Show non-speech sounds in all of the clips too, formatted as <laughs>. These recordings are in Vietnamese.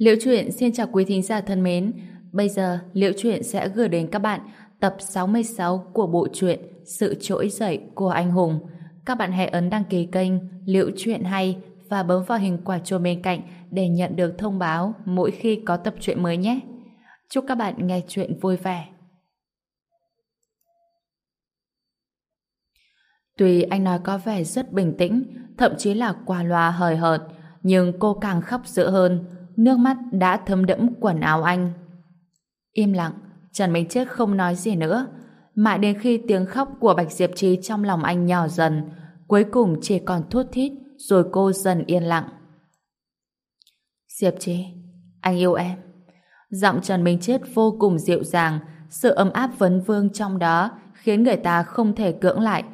Liễu truyện xin chào quý thính giả thân mến. Bây giờ Liễu truyện sẽ gửi đến các bạn tập 66 của bộ truyện Sự trỗi dậy của anh hùng. Các bạn hãy ấn đăng ký kênh Liễu truyện hay và bấm vào hình quả chuông bên cạnh để nhận được thông báo mỗi khi có tập truyện mới nhé. Chúc các bạn nghe truyện vui vẻ. Tuy anh nói có vẻ rất bình tĩnh, thậm chí là qua loa hời hợt, nhưng cô càng khóc dữ hơn, nước mắt đã thấm đẫm quần áo anh. Im lặng, Trần Minh Chết không nói gì nữa, mãi đến khi tiếng khóc của Bạch Diệp Trí trong lòng anh nhỏ dần, cuối cùng chỉ còn thút thít, rồi cô dần yên lặng. Diệp Trí, anh yêu em. Giọng Trần Minh Chết vô cùng dịu dàng, sự ấm áp vấn vương trong đó khiến người ta không thể cưỡng lại.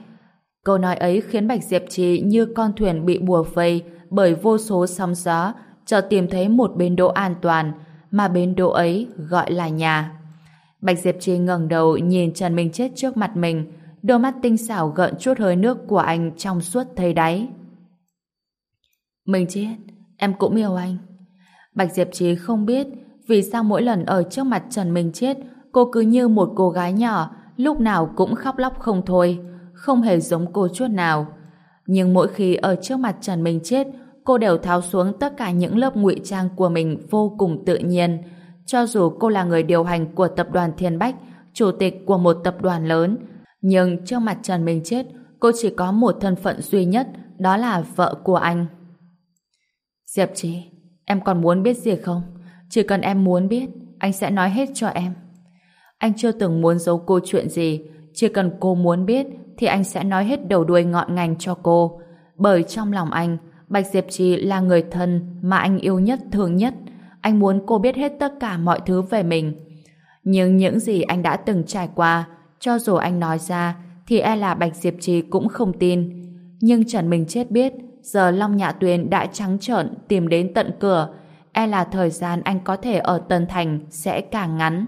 Câu nói ấy khiến Bạch Diệp Trì như con thuyền bị bùa vây bởi vô số sóng gió, cho tìm thấy một bến đỗ an toàn, mà bến đỗ ấy gọi là nhà. Bạch Diệp Trì ngẩng đầu nhìn Trần Minh Chết trước mặt mình, đôi mắt tinh xảo gợn chút hơi nước của anh trong suốt thấy đáy. Minh Chết, em cũng yêu anh. Bạch Diệp Trì không biết vì sao mỗi lần ở trước mặt Trần Minh Chết cô cứ như một cô gái nhỏ lúc nào cũng khóc lóc không thôi không hề giống cô chút nào. Nhưng mỗi khi ở trước mặt Trần Minh Chết cô đều tháo xuống tất cả những lớp ngụy trang của mình vô cùng tự nhiên. Cho dù cô là người điều hành của tập đoàn Thiên Bách, chủ tịch của một tập đoàn lớn, nhưng trước mặt Trần Minh Chết, cô chỉ có một thân phận duy nhất, đó là vợ của anh. Diệp Trí, em còn muốn biết gì không? Chỉ cần em muốn biết, anh sẽ nói hết cho em. Anh chưa từng muốn giấu cô chuyện gì, chỉ cần cô muốn biết thì anh sẽ nói hết đầu đuôi ngọn ngành cho cô. Bởi trong lòng anh, Bạch Diệp Trì là người thân mà anh yêu nhất thương nhất. Anh muốn cô biết hết tất cả mọi thứ về mình. Nhưng những gì anh đã từng trải qua, cho dù anh nói ra, thì e là Bạch Diệp Trì cũng không tin. Nhưng Trần Minh Chết biết, giờ Long Nhạ Tuyền đã trắng trợn tìm đến tận cửa, e là thời gian anh có thể ở Tân Thành sẽ càng ngắn.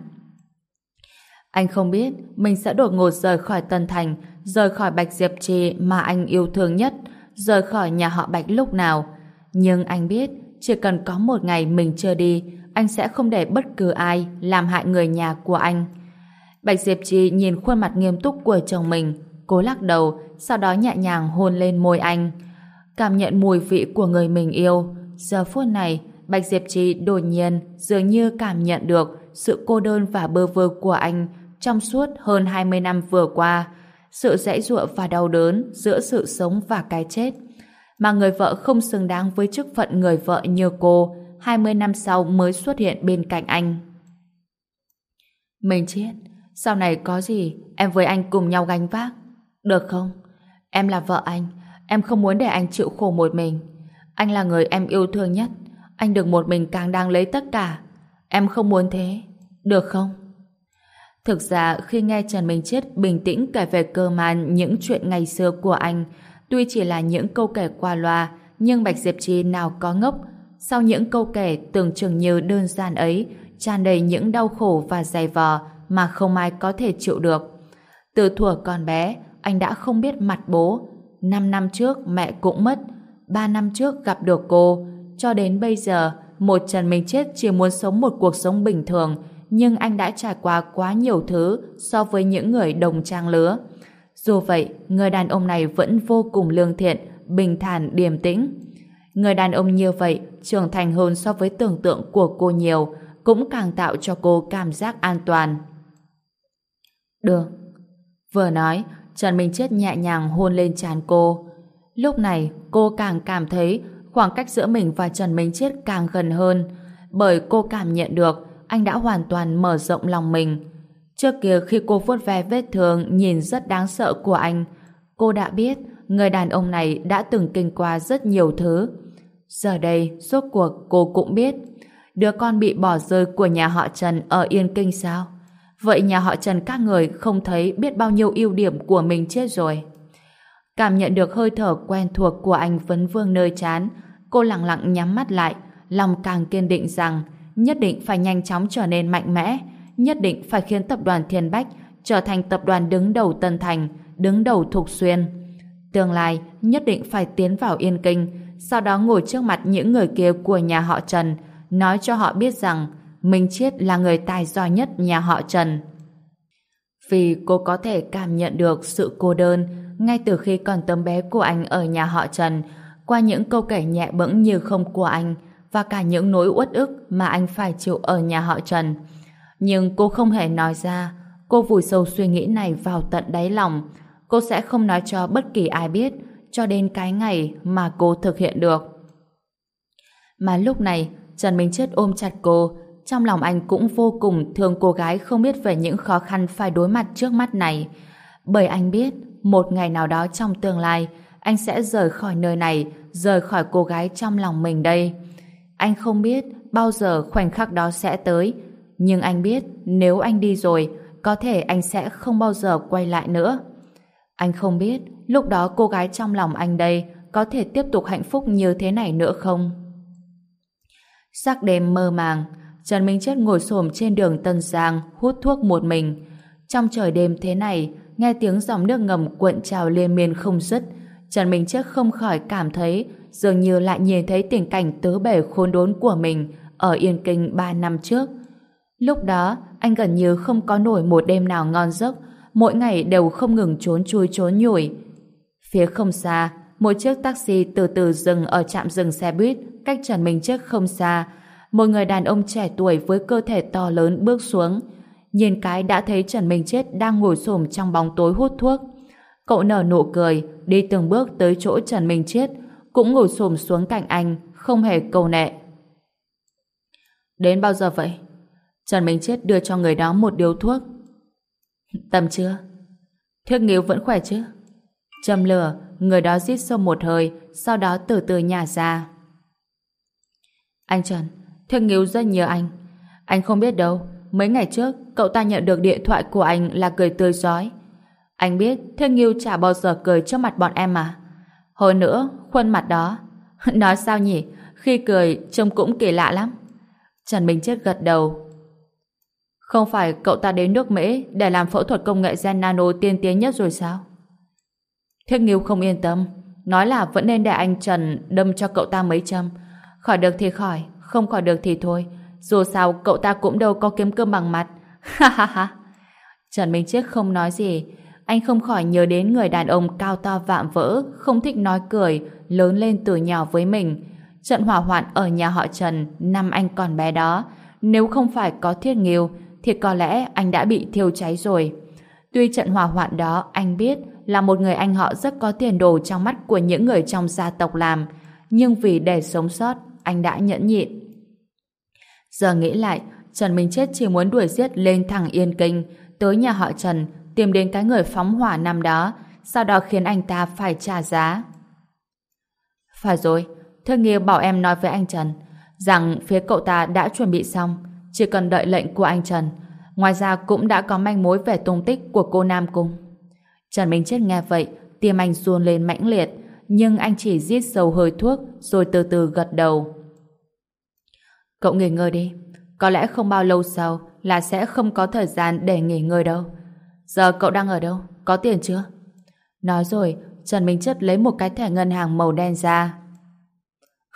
Anh không biết mình sẽ đột ngột rời khỏi Tân Thành, rời khỏi Bạch Diệp Trì mà anh yêu thương nhất, rời khỏi nhà họ Bạch lúc nào. Nhưng anh biết, chỉ cần có một ngày mình chưa đi, anh sẽ không để bất cứ ai làm hại người nhà của anh. Bạch Diệp Trì nhìn khuôn mặt nghiêm túc của chồng mình, cố lắc đầu, sau đó nhẹ nhàng hôn lên môi anh. Cảm nhận mùi vị của người mình yêu, giờ phút này, Bạch Diệp Trì đột nhiên dường như cảm nhận được sự cô đơn và bơ vơ của anh trong suốt hơn 20 năm vừa qua, sự dãy dụa và đau đớn giữa sự sống và cái chết. Mà người vợ không xứng đáng với chức phận người vợ như cô, 20 năm sau mới xuất hiện bên cạnh anh. Mình chết, sau này có gì em với anh cùng nhau gánh vác. Được không? Em là vợ anh, em không muốn để anh chịu khổ một mình. Anh là người em yêu thương nhất, anh được một mình càng đang lấy tất cả. Em không muốn thế, được không? Thực ra khi nghe Trần Minh Chết bình tĩnh kể về cơ man những chuyện ngày xưa của anh, tuy chỉ là những câu kể qua loa, nhưng Bạch Diệp Trì nào có ngốc. Sau những câu kể tưởng chừng như đơn giản ấy, tràn đầy những đau khổ và dày vò mà không ai có thể chịu được. Từ thuở còn bé, anh đã không biết mặt bố. Năm năm trước mẹ cũng mất, ba năm trước gặp được cô. Cho đến bây giờ, một Trần Minh Chết chỉ muốn sống một cuộc sống bình thường, nhưng anh đã trải qua quá nhiều thứ so với những người đồng trang lứa. Dù vậy, người đàn ông này vẫn vô cùng lương thiện, bình thản, điềm tĩnh. Người đàn ông như vậy trưởng thành hơn so với tưởng tượng của cô nhiều, cũng càng tạo cho cô cảm giác an toàn. Được. Vừa nói, Trần Minh Chết nhẹ nhàng hôn lên trán cô. Lúc này, cô càng cảm thấy khoảng cách giữa mình và Trần Minh Chết càng gần hơn, bởi cô cảm nhận được anh đã hoàn toàn mở rộng lòng mình. Trước kia khi cô vuốt ve vết thương nhìn rất đáng sợ của anh, cô đã biết người đàn ông này đã từng kinh qua rất nhiều thứ. Giờ đây, rốt cuộc cô cũng biết đứa con bị bỏ rơi của nhà họ Trần ở Yên Kinh sao? Vậy nhà họ Trần các người không thấy biết bao nhiêu ưu điểm của mình chết rồi. Cảm nhận được hơi thở quen thuộc của anh vấn vương nơi chán, cô lặng lặng nhắm mắt lại, lòng càng kiên định rằng nhất định phải nhanh chóng trở nên mạnh mẽ, nhất định phải khiến tập đoàn Thiên Bách trở thành tập đoàn đứng đầu Tân Thành, đứng đầu Thục Xuyên. Tương lai nhất định phải tiến vào Yên Kinh, sau đó ngồi trước mặt những người kia của nhà họ Trần, nói cho họ biết rằng Minh Chiết là người tài giỏi nhất nhà họ Trần. Vì cô có thể cảm nhận được sự cô đơn ngay từ khi còn tấm bé của anh ở nhà họ Trần qua những câu kể nhẹ bẫng như không của anh và cả những nỗi uất ức mà anh phải chịu ở nhà họ Trần. Nhưng cô không hề nói ra cô vùi sâu suy nghĩ này vào tận đáy lòng cô sẽ không nói cho bất kỳ ai biết cho đến cái ngày mà cô thực hiện được. Mà lúc này, Trần Minh Chết ôm chặt cô, trong lòng anh cũng vô cùng thương cô gái không biết về những khó khăn phải đối mặt trước mắt này. Bởi anh biết, một ngày nào đó trong tương lai, anh sẽ rời khỏi nơi này, rời khỏi cô gái trong lòng mình đây. Anh không biết bao giờ khoảnh khắc đó sẽ tới, nhưng anh biết nếu anh đi rồi, có thể anh sẽ không bao giờ quay lại nữa. Anh không biết lúc đó cô gái trong lòng anh đây có thể tiếp tục hạnh phúc như thế này nữa không? Sắc đêm mơ màng, Trần Minh chất ngồi xổm trên đường Tân Giang hút thuốc một mình. Trong trời đêm thế này, nghe tiếng dòng nước ngầm cuộn trào liên miên không dứt, Trần Minh chất không khỏi cảm thấy dường như lại nhìn thấy tình cảnh tứ bể khôn đốn của mình ở Yên Kinh ba năm trước. Lúc đó, anh gần như không có nổi một đêm nào ngon giấc, mỗi ngày đều không ngừng trốn chui trốn nhủi. Phía không xa, một chiếc taxi từ từ dừng ở trạm dừng xe buýt cách Trần Minh Chết không xa. Một người đàn ông trẻ tuổi với cơ thể to lớn bước xuống. Nhìn cái đã thấy Trần Minh Chết đang ngồi xổm trong bóng tối hút thuốc. Cậu nở nụ cười, đi từng bước tới chỗ Trần Minh Chết, cũng ngồi xổm xuống cạnh anh, không hề cầu nệ. Đến bao giờ vậy? Trần Minh Chết đưa cho người đó một điếu thuốc. Tầm chưa? Thiết nghiếu vẫn khỏe chứ? Châm lửa, người đó rít sâu một hơi, sau đó từ từ nhả ra. Anh Trần, Thiết nghiếu rất nhớ anh. Anh không biết đâu, mấy ngày trước, cậu ta nhận được điện thoại của anh là cười tươi giói. Anh biết Thiết nghiêu chả bao giờ cười trước mặt bọn em mà. Hồi nữa, khuôn mặt đó. <laughs> Nói sao nhỉ? Khi cười, trông cũng kỳ lạ lắm. Trần Minh Chết gật đầu, không phải cậu ta đến nước Mỹ để làm phẫu thuật công nghệ gen nano tiên tiến nhất rồi sao? Thiết Nghiêu không yên tâm, nói là vẫn nên để anh Trần đâm cho cậu ta mấy châm. Khỏi được thì khỏi, không khỏi được thì thôi. Dù sao cậu ta cũng đâu có kiếm cơm bằng mặt. <laughs> Ha ha ha. Trần Minh Chiết không nói gì. Anh không khỏi nhớ đến người đàn ông cao to vạm vỡ, không thích nói cười, lớn lên từ nhỏ với mình. Trận hỏa hoạn ở nhà họ Trần năm anh còn bé đó. Nếu không phải có Thiết Nghiêu, thì có lẽ anh đã bị thiêu cháy rồi. Tuy trận hỏa hoạn đó anh biết là một người anh họ rất có tiền đồ trong mắt của những người trong gia tộc làm, nhưng vì để sống sót, anh đã nhẫn nhịn. Giờ nghĩ lại, Trần Minh Chết chỉ muốn đuổi giết lên thẳng Yên Kinh, tới nhà họ Trần, tìm đến cái người phóng hỏa năm đó, sau đó khiến anh ta phải trả giá. Phải rồi, Thương Nghiêu bảo em nói với anh Trần, rằng phía cậu ta đã chuẩn bị xong, chỉ cần đợi lệnh của anh Trần. Ngoài ra cũng đã có manh mối về tung tích của cô Nam Cung. Trần Minh Chết nghe vậy, tim anh run lên mãnh liệt, nhưng anh chỉ giết sâu hơi thuốc rồi từ từ gật đầu. Cậu nghỉ ngơi đi. Có lẽ không bao lâu sau là sẽ không có thời gian để nghỉ ngơi đâu. Giờ cậu đang ở đâu? Có tiền chưa? Nói rồi, Trần Minh Chất lấy một cái thẻ ngân hàng màu đen ra.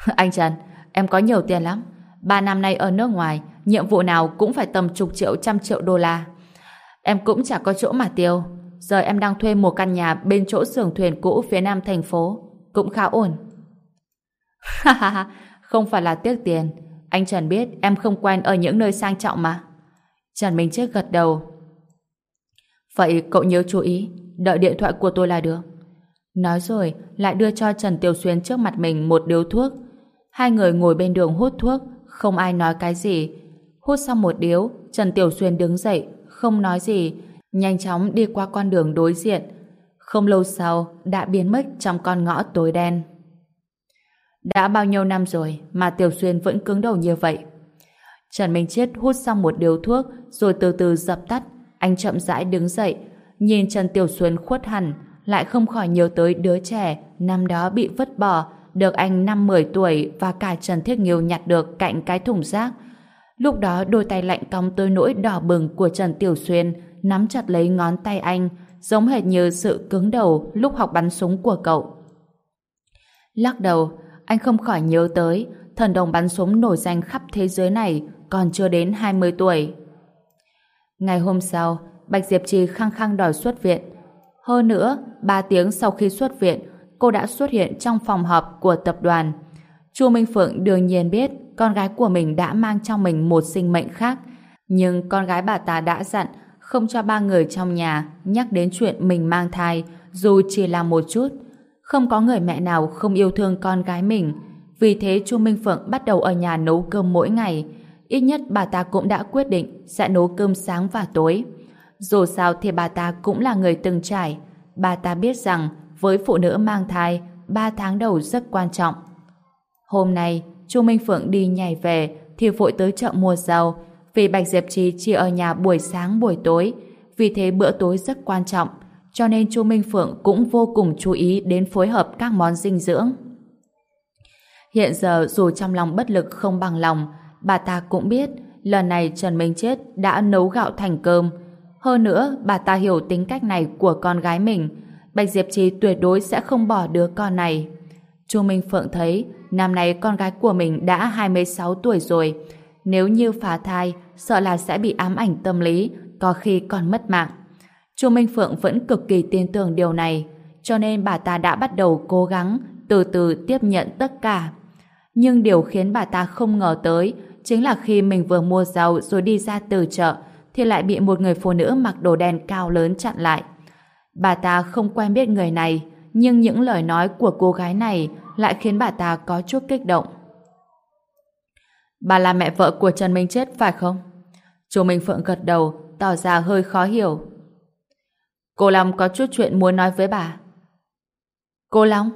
<laughs> anh Trần, em có nhiều tiền lắm. Ba năm nay ở nước ngoài, nhiệm vụ nào cũng phải tầm chục triệu trăm triệu đô la. Em cũng chả có chỗ mà tiêu. Giờ em đang thuê một căn nhà bên chỗ xưởng thuyền cũ phía nam thành phố. Cũng khá ổn. <laughs> Ha ha ha, không phải là tiếc tiền. Anh Trần biết em không quen ở những nơi sang trọng mà. Trần Minh Chết gật đầu. Vậy cậu nhớ chú ý, đợi điện thoại của tôi là được. Nói rồi, lại đưa cho Trần Tiểu Xuyên trước mặt mình một điếu thuốc. Hai người ngồi bên đường hút thuốc, không ai nói cái gì, Hút xong một điếu, Trần Tiểu Xuyên đứng dậy, không nói gì, nhanh chóng đi qua con đường đối diện. Không lâu sau, đã biến mất trong con ngõ tối đen. Đã bao nhiêu năm rồi mà Tiểu Xuyên vẫn cứng đầu như vậy. Trần Minh Chết hút xong một điếu thuốc rồi từ từ dập tắt. Anh chậm rãi đứng dậy, nhìn Trần Tiểu Xuyên khuất hẳn, lại không khỏi nhớ tới đứa trẻ năm đó bị vứt bỏ, được anh năm mười tuổi và cả Trần Thiết Nghiêu nhặt được cạnh cái thùng rác, Lúc đó đôi tay lạnh cong tới nỗi đỏ bừng của Trần Tiểu Xuyên nắm chặt lấy ngón tay anh, giống hệt như sự cứng đầu lúc học bắn súng của cậu. Lắc đầu, anh không khỏi nhớ tới thần đồng bắn súng nổi danh khắp thế giới này còn chưa đến 20 tuổi. Ngày hôm sau, Bạch Diệp Trì khăng khăng đòi xuất viện. Hơn nữa, 3 tiếng sau khi xuất viện, cô đã xuất hiện trong phòng họp của tập đoàn. Chu Minh Phượng đương nhiên biết con gái của mình đã mang trong mình một sinh mệnh khác, nhưng con gái bà ta đã dặn không cho ba người trong nhà nhắc đến chuyện mình mang thai dù chỉ là một chút. Không có người mẹ nào không yêu thương con gái mình. Vì thế Chu Minh Phượng bắt đầu ở nhà nấu cơm mỗi ngày. Ít nhất bà ta cũng đã quyết định sẽ nấu cơm sáng và tối. Dù sao thì bà ta cũng là người từng trải. Bà ta biết rằng với phụ nữ mang thai, 3 tháng đầu rất quan trọng. Hôm nay, Chu Minh Phượng đi nhảy về thì vội tới chợ mua rau vì Bạch Diệp Trì chỉ ở nhà buổi sáng buổi tối vì thế bữa tối rất quan trọng cho nên Chu Minh Phượng cũng vô cùng chú ý đến phối hợp các món dinh dưỡng. Hiện giờ dù trong lòng bất lực không bằng lòng bà ta cũng biết lần này Trần Minh Chết đã nấu gạo thành cơm hơn nữa bà ta hiểu tính cách này của con gái mình Bạch Diệp Trì tuyệt đối sẽ không bỏ đứa con này. Chu Minh Phượng thấy năm nay con gái của mình đã 26 tuổi rồi nếu như phá thai, sợ là sẽ bị ám ảnh tâm lý, có khi còn mất mạng. Chu Minh Phượng vẫn cực kỳ tin tưởng điều này, cho nên bà ta đã bắt đầu cố gắng từ từ tiếp nhận tất cả. Nhưng điều khiến bà ta không ngờ tới chính là khi mình vừa mua rau rồi đi ra từ chợ thì lại bị một người phụ nữ mặc đồ đen cao lớn chặn lại. Bà ta không quen biết người này, nhưng những lời nói của cô gái này lại khiến bà ta có chút kích động. Bà là mẹ vợ của Trần Minh Chết phải không? Chú Minh Phượng gật đầu, tỏ ra hơi khó hiểu. Cô Long có chút chuyện muốn nói với bà. Cô Long?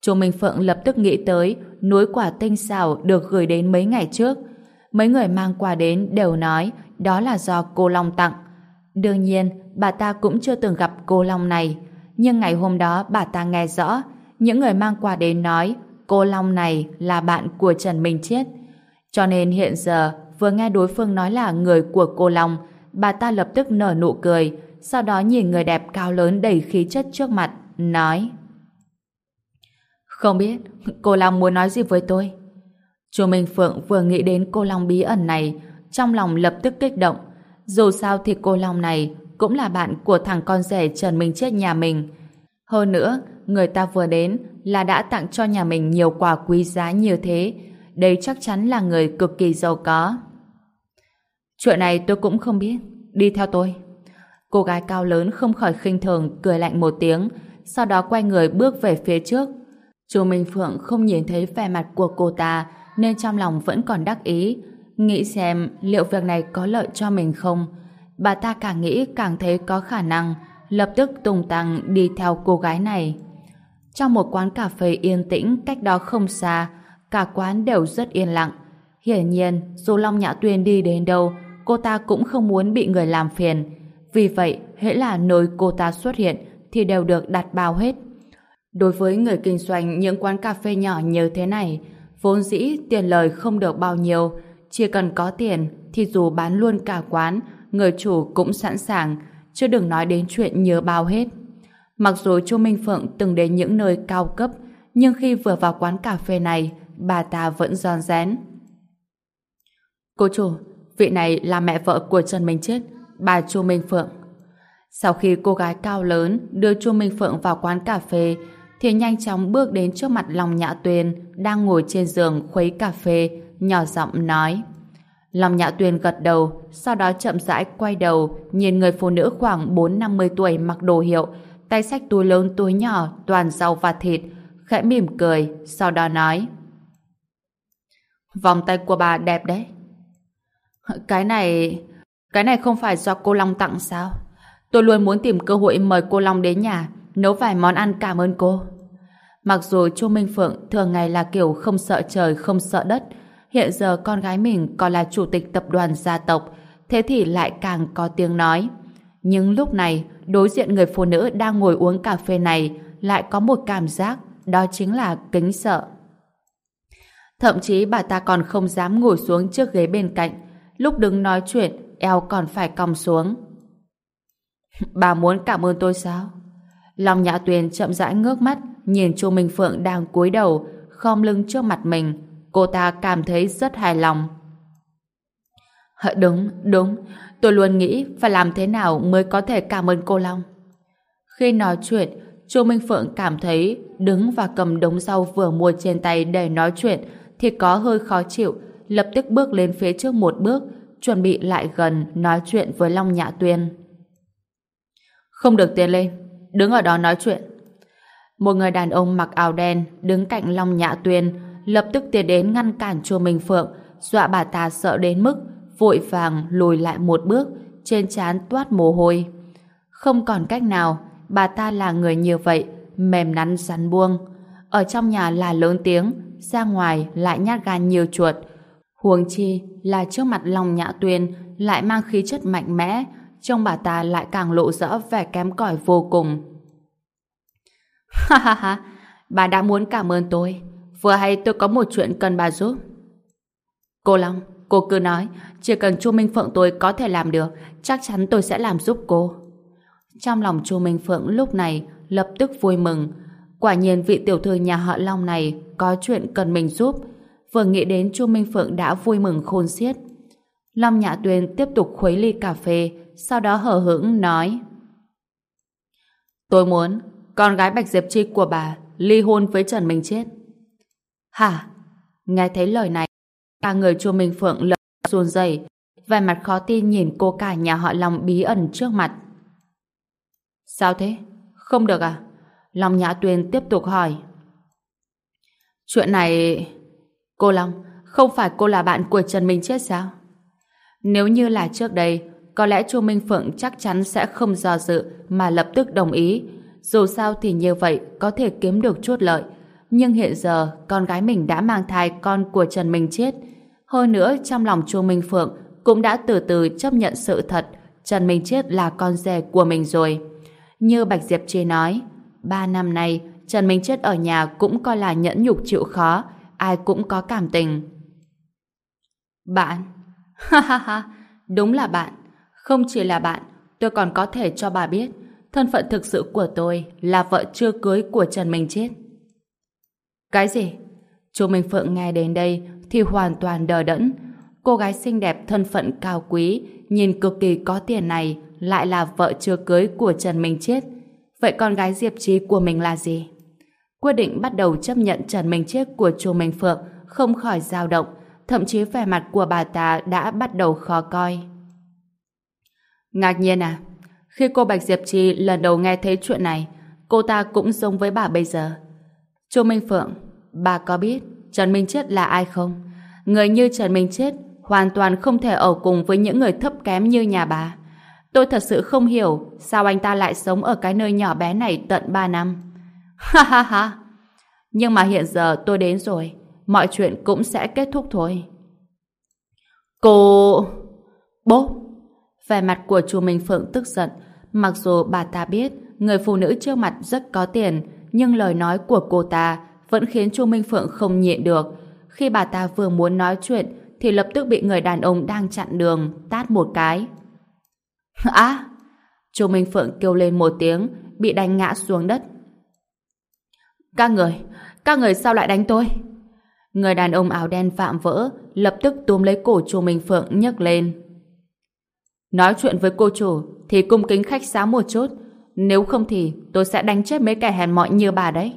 Chú Minh Phượng lập tức nghĩ tới núi quả tinh xảo được gửi đến mấy ngày trước. Mấy người mang quà đến đều nói đó là do cô Long tặng. Đương nhiên, bà ta cũng chưa từng gặp cô Long này. Nhưng ngày hôm đó bà ta nghe rõ những người mang quà đến nói cô Long này là bạn của Trần Minh Chết. Cho nên hiện giờ vừa nghe đối phương nói là người của cô Long, bà ta lập tức nở nụ cười, sau đó nhìn người đẹp cao lớn đầy khí chất trước mặt, nói Không biết, cô Long muốn nói gì với tôi? Chu Minh Phượng vừa nghĩ đến cô Long bí ẩn này, trong lòng lập tức kích động. Dù sao thì cô Long này cũng là bạn của thằng con rể Trần Minh Chết nhà mình. Hơn nữa, người ta vừa đến là đã tặng cho nhà mình nhiều quà quý giá như thế, đây chắc chắn là người cực kỳ giàu có. Chuyện này tôi cũng không biết. Đi theo tôi. Cô gái cao lớn không khỏi khinh thường cười lạnh một tiếng, sau đó quay người bước về phía trước. Chu Minh Phượng không nhìn thấy vẻ mặt của cô ta nên trong lòng vẫn còn đắc ý, nghĩ xem liệu việc này có lợi cho mình không. Bà ta càng nghĩ càng thấy có khả năng, lập tức tung tăng đi theo cô gái này. Trong một quán cà phê yên tĩnh cách đó không xa, cả quán đều rất yên lặng. Hiển nhiên, dù Long Nhã Tuyên đi đến đâu, cô ta cũng không muốn bị người làm phiền. Vì vậy, hễ là nơi cô ta xuất hiện thì đều được đặt bao hết. Đối với người kinh doanh những quán cà phê nhỏ như thế này, vốn dĩ tiền lời không được bao nhiêu, chỉ cần có tiền thì dù bán luôn cả quán, người chủ cũng sẵn sàng, chứ đừng nói đến chuyện nhớ bao hết. Mặc dù Chu Minh Phượng từng đến những nơi cao cấp, nhưng khi vừa vào quán cà phê này, bà ta vẫn giòn rén. Cô chủ, vị này là mẹ vợ của Trần Minh Chết, bà Chu Minh Phượng. Sau khi cô gái cao lớn đưa Chu Minh Phượng vào quán cà phê, thì nhanh chóng bước đến trước mặt Long Nhã Tuyền đang ngồi trên giường khuấy cà phê, nhỏ giọng nói. Long Nhã Tuyền gật đầu, sau đó chậm rãi quay đầu, nhìn người phụ nữ khoảng 4-50 tuổi mặc đồ hiệu, tay sách túi lớn túi nhỏ, toàn rau và thịt, khẽ mỉm cười, sau đó nói. Vòng tay của bà đẹp đấy. Cái này... Cái này không phải do cô Long tặng sao? Tôi luôn muốn tìm cơ hội mời cô Long đến nhà, nấu vài món ăn cảm ơn cô. Mặc dù Chu Minh Phượng thường ngày là kiểu không sợ trời, không sợ đất, hiện giờ con gái mình còn là chủ tịch tập đoàn gia tộc, thế thì lại càng có tiếng nói. Nhưng lúc này, đối diện người phụ nữ đang ngồi uống cà phê này lại có một cảm giác, đó chính là kính sợ. Thậm chí bà ta còn không dám ngồi xuống trước ghế bên cạnh. Lúc đứng nói chuyện, eo còn phải còng xuống. <laughs> Bà muốn cảm ơn tôi sao? Long Nhã Tuyền chậm rãi ngước mắt, nhìn Chu Minh Phượng đang cúi đầu, khom lưng trước mặt mình. cô ta cảm thấy rất hài lòng. Đúng, đúng, tôi luôn nghĩ phải làm thế nào mới có thể cảm ơn cô Long. Khi nói chuyện, Chu Minh Phượng cảm thấy đứng và cầm đống rau vừa mua trên tay để nói chuyện thì có hơi khó chịu, lập tức bước lên phía trước một bước, chuẩn bị lại gần nói chuyện với Long Nhã Tuyên. Không được tiến lên, đứng ở đó nói chuyện. Một người đàn ông mặc áo đen đứng cạnh Long Nhã Tuyên lập tức tiến đến ngăn cản Chu Minh Phượng, dọa bà ta sợ đến mức vội vàng lùi lại một bước, trên trán toát mồ hôi. Không còn cách nào, bà ta là người như vậy, mềm nắn rắn buông. Ở trong nhà là lớn tiếng, ra ngoài lại nhát gan nhiều chuột. Huống chi là trước mặt Long Nhã Tuyên lại mang khí chất mạnh mẽ, trong bà ta lại càng lộ rõ vẻ kém cỏi vô cùng. Ha ha ha, bà đã muốn cảm ơn tôi. Vừa hay tôi có một chuyện cần bà giúp. Cô Long, cô cứ nói, chỉ cần Chu Minh Phượng tôi có thể làm được, chắc chắn tôi sẽ làm giúp cô. Trong lòng Chu Minh Phượng lúc này lập tức vui mừng. Quả nhiên vị tiểu thư nhà họ Long này có chuyện cần mình giúp. Vừa nghĩ đến Chu Minh Phượng đã vui mừng khôn xiết. Long Nhã Tuyên tiếp tục khuấy ly cà phê, sau đó hờ hững nói Tôi muốn con gái Bạch Diệp Chi của bà ly hôn với Trần Minh Chết. Hả? Nghe thấy lời này, cả người Chu Minh Phượng lập run rẩy, vẻ mặt khó tin nhìn cô cả nhà họ Long bí ẩn trước mặt. Sao thế? Không được à? Long Nhã Tuyên tiếp tục hỏi. Chuyện này... Cô Long, không phải cô là bạn của Trần Minh Chết sao? Nếu như là trước đây, có lẽ Chu Minh Phượng chắc chắn sẽ không do dự mà lập tức đồng ý. Dù sao thì như vậy có thể kiếm được chút lợi. Nhưng hiện giờ, con gái mình đã mang thai con của Trần Minh Chết. Hơn nữa, trong lòng Chu Minh Phượng cũng đã từ từ chấp nhận sự thật Trần Minh Chết là con rể của mình rồi. Như Bạch Diệp Chi nói, ba năm nay Trần Minh Chết ở nhà cũng coi là nhẫn nhục chịu khó, ai cũng có cảm tình. Bạn? <laughs> Ha ha ha, đúng là bạn. Không chỉ là bạn, tôi còn có thể cho bà biết thân phận thực sự của tôi là vợ chưa cưới của Trần Minh Chết. Cái gì? Chu Minh Phượng nghe đến đây thì hoàn toàn đờ đẫn. Cô gái xinh đẹp thân phận cao quý, nhìn cực kỳ có tiền này lại là vợ chưa cưới của Trần Minh Chết. Vậy con gái Diệp Trí của mình là gì? Quyết định bắt đầu chấp nhận Trần Minh Chết của Chu Minh Phượng không khỏi dao động, thậm chí vẻ mặt của bà ta đã bắt đầu khó coi. Ngạc nhiên à? Khi cô Bạch Diệp Trì lần đầu nghe thấy chuyện này, cô ta cũng giống với bà bây giờ. Chu Minh Phượng, bà có biết Trần Minh Chết là ai không? Người như Trần Minh Chết hoàn toàn không thể ở cùng với những người thấp kém như nhà bà. Tôi thật sự không hiểu sao anh ta lại sống ở cái nơi nhỏ bé này tận 3 năm. <laughs> Ha ha ha! Nhưng mà hiện giờ tôi đến rồi, mọi chuyện cũng sẽ kết thúc thôi. Cô... Bố! Vẻ mặt của chú Minh Phượng tức giận, mặc dù bà ta biết người phụ nữ trước mặt rất có tiền, nhưng lời nói của cô ta vẫn khiến Chu Minh Phượng không nhịn được. Khi bà ta vừa muốn nói chuyện thì lập tức bị người đàn ông đang chặn đường tát một cái. <laughs> Á! Chu Minh Phượng kêu lên một tiếng, bị đánh ngã xuống đất. Các người, các người sao lại đánh tôi? Người đàn ông áo đen phạm vỡ, lập tức túm lấy cổ Chu Minh Phượng nhấc lên. Nói chuyện với cô chủ thì cung kính khách sáo một chút, nếu không thì tôi sẽ đánh chết mấy kẻ hèn mọn như bà đấy.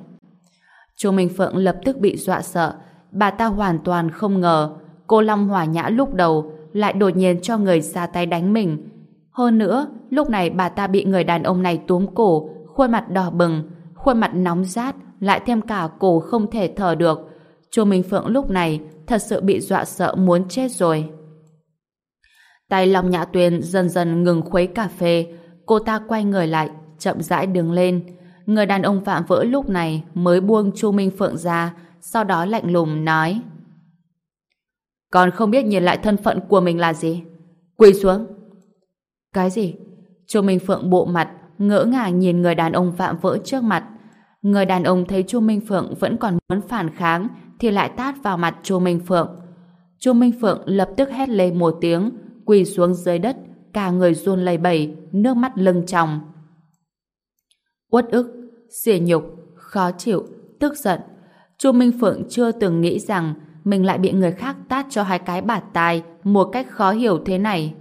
Chu Minh Phượng lập tức bị dọa sợ, bà ta hoàn toàn không ngờ cô Long hòa Nhã lúc đầu lại đột nhiên cho người ra tay đánh mình. Hơn nữa, lúc này bà ta bị người đàn ông này túm cổ, khuôn mặt đỏ bừng, khuôn mặt nóng rát, lại thêm cả cổ không thể thở được. Chu Minh Phượng lúc này thật sự bị dọa sợ muốn chết rồi. Tay Long Nhã Tuyền dần dần ngừng khuấy cà phê, cô ta quay người lại, chậm rãi đứng lên. Người đàn ông phạm vỡ lúc này mới buông Chu Minh Phượng ra, sau đó lạnh lùng nói. Còn không biết nhìn lại thân phận của mình là gì? Quỳ xuống. Cái gì? Chu Minh Phượng bộ mặt, ngỡ ngàng nhìn người đàn ông phạm vỡ trước mặt. Người đàn ông thấy Chu Minh Phượng vẫn còn muốn phản kháng, thì lại tát vào mặt Chu Minh Phượng. Chu Minh Phượng lập tức hét lên một tiếng, quỳ xuống dưới đất, cả người run lẩy bẩy, nước mắt lưng tròng. Uất ức, xỉa nhục, khó chịu, tức giận. Chu Minh Phượng chưa từng nghĩ rằng mình lại bị người khác tát cho hai cái bạt tai một cách khó hiểu thế này.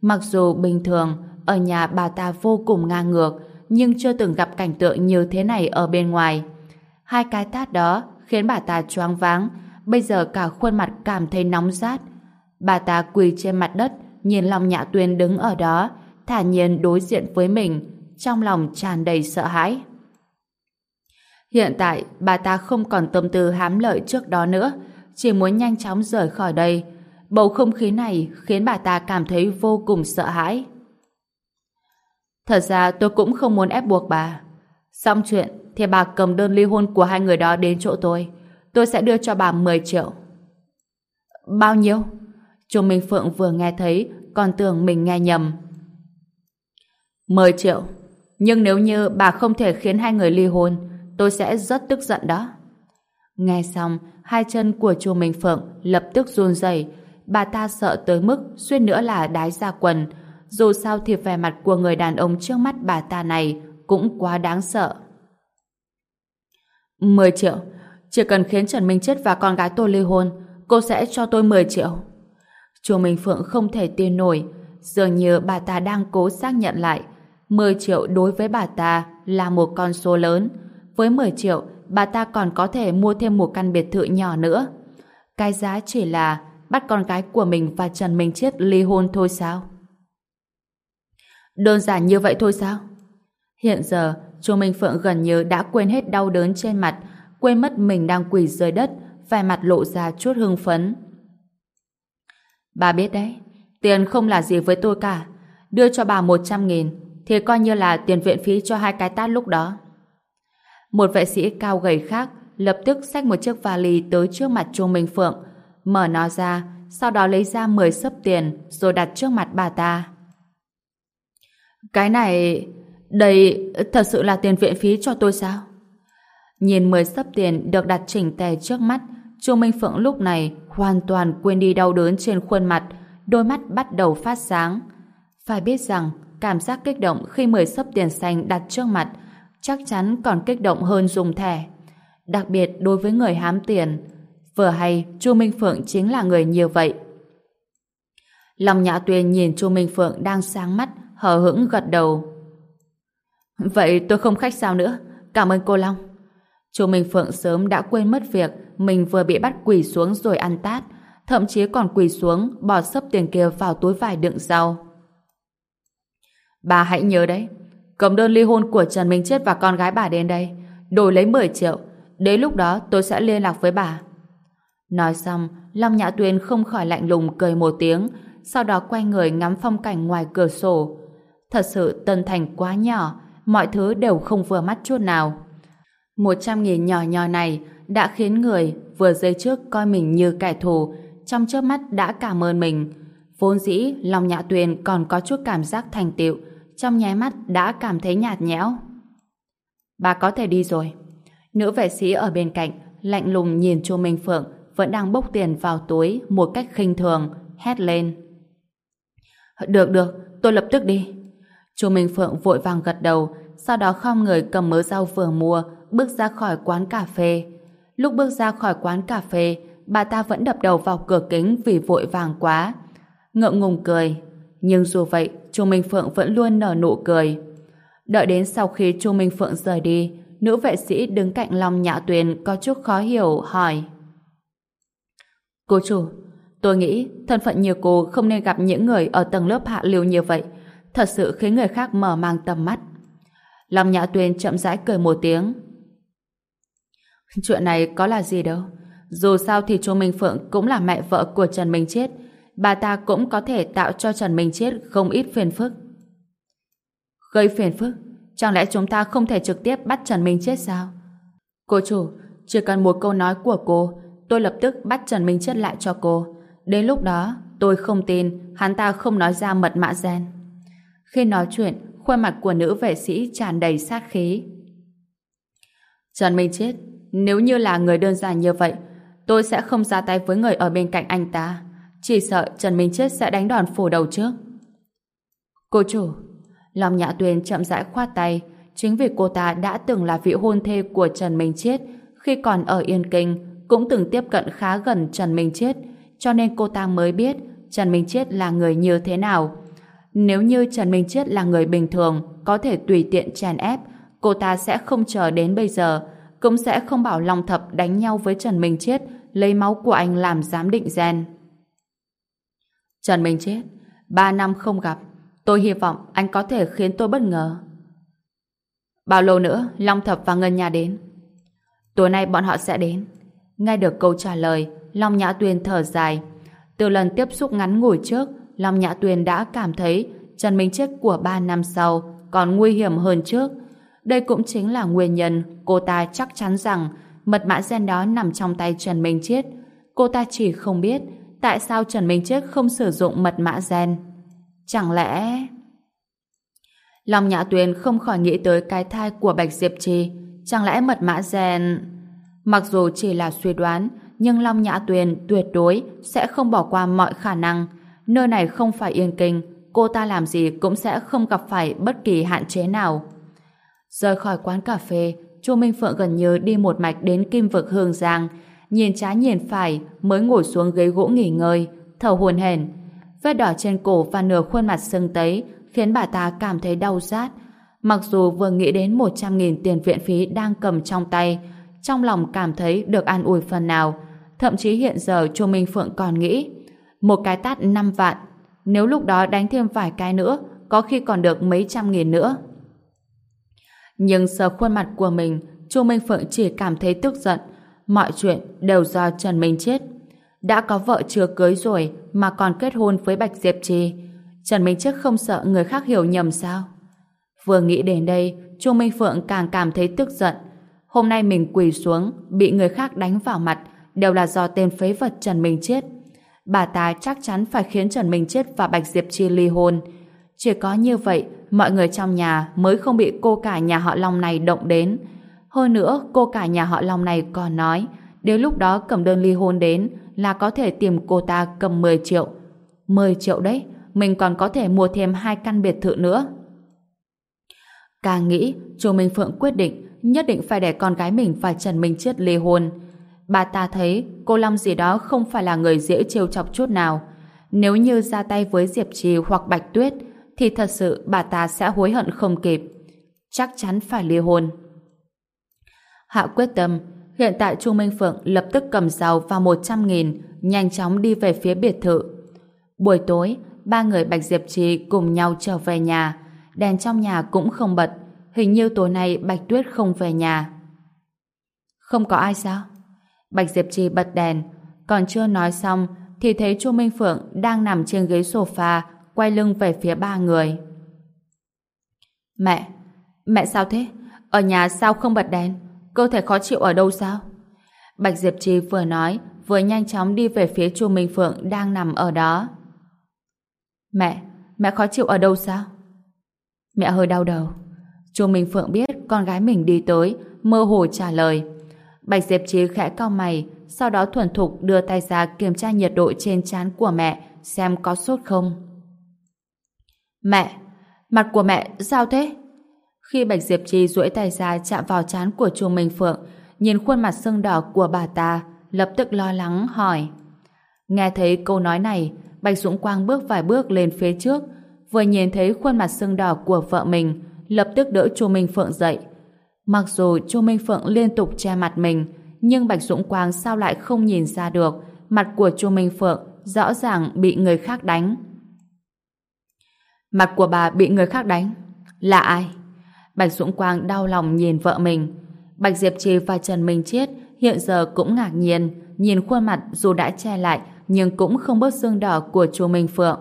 Mặc dù bình thường, ở nhà bà ta vô cùng ngang ngược, nhưng chưa từng gặp cảnh tượng như thế này ở bên ngoài. Hai cái tát đó khiến bà ta choáng váng, bây giờ cả khuôn mặt cảm thấy nóng rát. Bà ta quỳ trên mặt đất, nhìn Long Nhã Tuyên đứng ở đó, thả nhiên đối diện với mình, trong lòng tràn đầy sợ hãi. Hiện tại, bà ta không còn tâm tư hám lợi trước đó nữa, chỉ muốn nhanh chóng rời khỏi đây. Bầu không khí này khiến bà ta cảm thấy vô cùng sợ hãi. Thật ra tôi cũng không muốn ép buộc bà. Xong chuyện thì bà cầm đơn ly hôn của hai người đó đến chỗ tôi. Tôi sẽ đưa cho bà 10 triệu. Bao nhiêu? Trung Minh Phượng vừa nghe thấy còn tưởng mình nghe nhầm. 10 triệu. Nhưng nếu như bà không thể khiến hai người ly hôn tôi sẽ rất tức giận đó. Nghe xong, hai chân của Chu Minh Phượng lập tức run rẩy. Bà ta sợ tới mức suýt nữa là đái ra quần. Dù sao thì vẻ mặt của người đàn ông trước mắt bà ta này cũng quá đáng sợ. 10 triệu. Chỉ cần khiến Trần Minh Chết và con gái tôi ly hôn, cô sẽ cho tôi 10 triệu. Chùa Minh Phượng không thể tin nổi. Dường như bà ta đang cố xác nhận lại. 10 triệu đối với bà ta là một con số lớn. Với 10 triệu, bà ta còn có thể mua thêm một căn biệt thự nhỏ nữa. Cái giá chỉ là bắt con gái của mình và Trần Minh Chết ly hôn thôi sao? Đơn giản như vậy thôi sao? Hiện giờ, Chu Minh Phượng gần như đã quên hết đau đớn trên mặt, quên mất mình đang quỳ dưới đất, vẻ mặt lộ ra chút hưng phấn. Bà biết đấy, tiền không là gì với tôi cả. Đưa cho bà 100 nghìn, thì coi như là tiền viện phí cho hai cái tát lúc đó. Một vệ sĩ cao gầy khác lập tức xách một chiếc vali tới trước mặt Chu Minh Phượng, mở nó ra, sau đó lấy ra 10 sấp tiền rồi đặt trước mặt bà ta. Cái này... đây thật sự là tiền viện phí cho tôi sao? Nhìn 10 sấp tiền được đặt chỉnh tề trước mắt, Chu Minh Phượng lúc này hoàn toàn quên đi đau đớn trên khuôn mặt, đôi mắt bắt đầu phát sáng. Phải biết rằng, cảm giác kích động khi 10 sấp tiền xanh đặt trước mặt chắc chắn còn kích động hơn dùng thẻ. Đặc biệt đối với người hám tiền. Vừa hay, Chu Minh Phượng chính là người như vậy. Lòng Nhã Tuyên nhìn Chu Minh Phượng đang sáng mắt, hờ hững gật đầu. Vậy tôi không khách sao nữa. Cảm ơn cô Long. Chu Minh Phượng sớm đã quên mất việc mình vừa bị bắt quỳ xuống rồi ăn tát, thậm chí còn quỳ xuống bỏ sấp tiền kia vào túi vải đựng rau. Bà hãy nhớ đấy, cầm đơn ly hôn của Trần Minh Chết và con gái bà đến đây, đổi lấy 10 triệu. Đến lúc đó tôi sẽ liên lạc với bà. Nói xong, Long Nhã Tuyên không khỏi lạnh lùng cười một tiếng, sau đó quay người ngắm phong cảnh ngoài cửa sổ. Thật sự Tân Thành quá nhỏ, mọi thứ đều không vừa mắt chút nào. Một trăm nghìn nhỏ nhỏ này đã khiến người vừa giây trước coi mình như kẻ thù, trong chớp mắt đã cảm ơn mình. Vốn dĩ, lòng nhạ Tuyền còn có chút cảm giác thành tựu, trong nháy mắt đã cảm thấy nhạt nhẽo. Bà có thể đi rồi. Nữ vệ sĩ ở bên cạnh, lạnh lùng nhìn chu Minh Phượng vẫn đang bốc tiền vào túi một cách khinh thường, hét lên. Được được, tôi lập tức đi. Chu Minh Phượng vội vàng gật đầu, sau đó khom người cầm mớ rau vừa mua, bước ra khỏi quán cà phê. Lúc bước ra khỏi quán cà phê, bà ta vẫn đập đầu vào cửa kính vì vội vàng quá. Ngượng ngùng cười. Nhưng dù vậy, Chu Minh Phượng vẫn luôn nở nụ cười. Đợi đến sau khi Chu Minh Phượng rời đi, nữ vệ sĩ đứng cạnh Long Nhã Tuyền có chút khó hiểu, hỏi. Cô chủ, tôi nghĩ thân phận như cô không nên gặp những người ở tầng lớp hạ lưu như vậy. Thật sự khiến người khác mở mang tầm mắt. Long Nhã Tuyền chậm rãi cười một tiếng. Chuyện này có là gì đâu. Dù sao thì Chu Minh Phượng cũng là mẹ vợ của Trần Minh Chết bà ta cũng có thể tạo cho Trần Minh Chết không ít phiền phức. Gây phiền phức? Chẳng lẽ chúng ta không thể trực tiếp bắt Trần Minh Chết sao? Cô chủ, chỉ cần một câu nói của cô, tôi lập tức bắt Trần Minh Chết lại cho cô. Đến lúc đó, tôi không tin hắn ta không nói ra mật mã gen. Khi nói chuyện, khuôn mặt của nữ vệ sĩ tràn đầy sát khí. Trần Minh Chết, nếu như là người đơn giản như vậy, tôi sẽ không ra tay với người ở bên cạnh anh ta. Chỉ sợ Trần Minh Chết sẽ đánh đòn phủ đầu trước. Cô chủ, Long Nhã Tuyền chậm rãi khoát tay, chính vì cô ta đã từng là vị hôn thê của Trần Minh Chết khi còn ở Yên Kinh, cũng từng tiếp cận khá gần Trần Minh Chết, cho nên cô ta mới biết Trần Minh Chết là người như thế nào. Nếu như Trần Minh Chết là người bình thường, có thể tùy tiện chèn ép, cô ta sẽ không chờ đến bây giờ, cũng sẽ không bảo Long Thập đánh nhau với Trần Minh Chết, lấy máu của anh làm giám định gen. Trần Minh Chết, ba năm không gặp, tôi hy vọng anh có thể khiến tôi bất ngờ. Bao lâu nữa Long Thập và Ngân Nhà đến? Tối nay bọn họ sẽ đến. Nghe được câu trả lời, Long Nhã Tuyên thở dài. Từ lần tiếp xúc ngắn ngủi trước, Long Nhã Tuyên đã cảm thấy Trần Minh Chết của ba năm sau còn nguy hiểm hơn trước. Đây cũng chính là nguyên nhân cô ta chắc chắn rằng mật mã gen đó nằm trong tay Trần Minh Chiết. Cô ta chỉ không biết tại sao Trần Minh Chiết không sử dụng mật mã gen. Chẳng lẽ... lòng Nhã Tuyền không khỏi nghĩ tới cái thai của Bạch Diệp Trì. Chẳng lẽ mật mã gen... Mặc dù chỉ là suy đoán, nhưng Long Nhã Tuyền tuyệt đối sẽ không bỏ qua mọi khả năng. Nơi này không phải yên kinh, cô ta làm gì cũng sẽ không gặp phải bất kỳ hạn chế nào. Rời khỏi quán cà phê, Chu Minh Phượng gần như đi một mạch đến kim vực Hương Giang, nhìn trái nhìn phải mới ngồi xuống ghế gỗ nghỉ ngơi, thở hồn hển. Vết đỏ trên cổ và nửa khuôn mặt sưng tấy khiến bà ta cảm thấy đau rát. Mặc dù vừa nghĩ đến 100.000 tiền viện phí đang cầm trong tay, trong lòng cảm thấy được an ủi phần nào. Thậm chí hiện giờ Chu Minh Phượng còn nghĩ một cái tát 5 vạn nếu lúc đó đánh thêm vài cái nữa có khi còn được mấy trăm nghìn nữa. Nhưng sờ khuôn mặt của mình Chu Minh Phượng chỉ cảm thấy tức giận mọi chuyện đều do Trần Minh chết. Đã có vợ chưa cưới rồi mà còn kết hôn với Bạch Diệp Trì. Trần Minh chết không sợ người khác hiểu nhầm sao? Vừa nghĩ đến đây, Chu Minh Phượng càng cảm thấy tức giận. Hôm nay mình quỳ xuống, bị người khác đánh vào mặt, đều là do tên phế vật Trần Minh chết. Bà ta chắc chắn phải khiến Trần Minh chết và Bạch Diệp Chi ly hôn. Chỉ có như vậy, mọi người trong nhà mới không bị cô cả nhà họ Long này động đến. Hơn nữa, cô cả nhà họ Long này còn nói, đến lúc đó cầm đơn ly hôn đến là có thể tìm cô ta cầm 10 triệu. 10 triệu đấy, mình còn có thể mua thêm hai căn biệt thự nữa. Càng nghĩ, Chu Minh Phượng quyết định nhất định phải để con gái mình và Trần Minh Chiết ly hôn. Bà ta thấy cô Long gì đó không phải là người dễ trêu chọc chút nào. Nếu như ra tay với Diệp Trì hoặc Bạch Tuyết thì thật sự bà ta sẽ hối hận không kịp. Chắc chắn phải ly hôn. Hạ quyết tâm, hiện tại Trung Minh Phượng lập tức cầm dao và 100 nghìn, nhanh chóng đi về phía biệt thự. Buổi tối, ba người Bạch Diệp Trì cùng nhau trở về nhà. Đèn trong nhà cũng không bật, Hình như tối nay Bạch Tuyết không về nhà. Không có ai sao? Bạch Diệp Trì bật đèn, còn chưa nói xong thì thấy Chu Minh Phượng đang nằm trên ghế sofa quay lưng về phía ba người. Mẹ, mẹ sao thế? Ở nhà sao không bật đèn? Cơ thể khó chịu ở đâu sao? Bạch Diệp Trì vừa nói vừa nhanh chóng đi về phía Chu Minh Phượng đang nằm ở đó. Mẹ, mẹ khó chịu ở đâu sao? Mẹ hơi đau đầu. Chu Minh Phượng biết con gái mình đi tới, mơ hồ trả lời. Bạch Diệp Trí khẽ cau mày, sau đó thuần thục đưa tay ra kiểm tra nhiệt độ trên trán của mẹ, xem có sốt không. Mẹ! Mặt của mẹ sao thế? Khi Bạch Diệp Trì duỗi tay ra chạm vào trán của Chu Minh Phượng, nhìn khuôn mặt sưng đỏ của bà ta, lập tức lo lắng hỏi. Nghe thấy câu nói này, Bạch Dũng Quang bước vài bước lên phía trước, vừa nhìn thấy khuôn mặt sưng đỏ của vợ mình, lập tức đỡ Chu Minh Phượng dậy. Mặc dù Chu Minh Phượng liên tục che mặt mình, nhưng Bạch Dũng Quang sao lại không nhìn ra được mặt của Chu Minh Phượng rõ ràng bị người khác đánh. Mặt của bà bị người khác đánh? Là ai? Bạch Dũng Quang đau lòng nhìn vợ mình. Bạch Diệp Trì và Trần Minh Chiết hiện giờ cũng ngạc nhiên nhìn khuôn mặt dù đã che lại nhưng cũng không bớt xương đỏ của Chu Minh Phượng.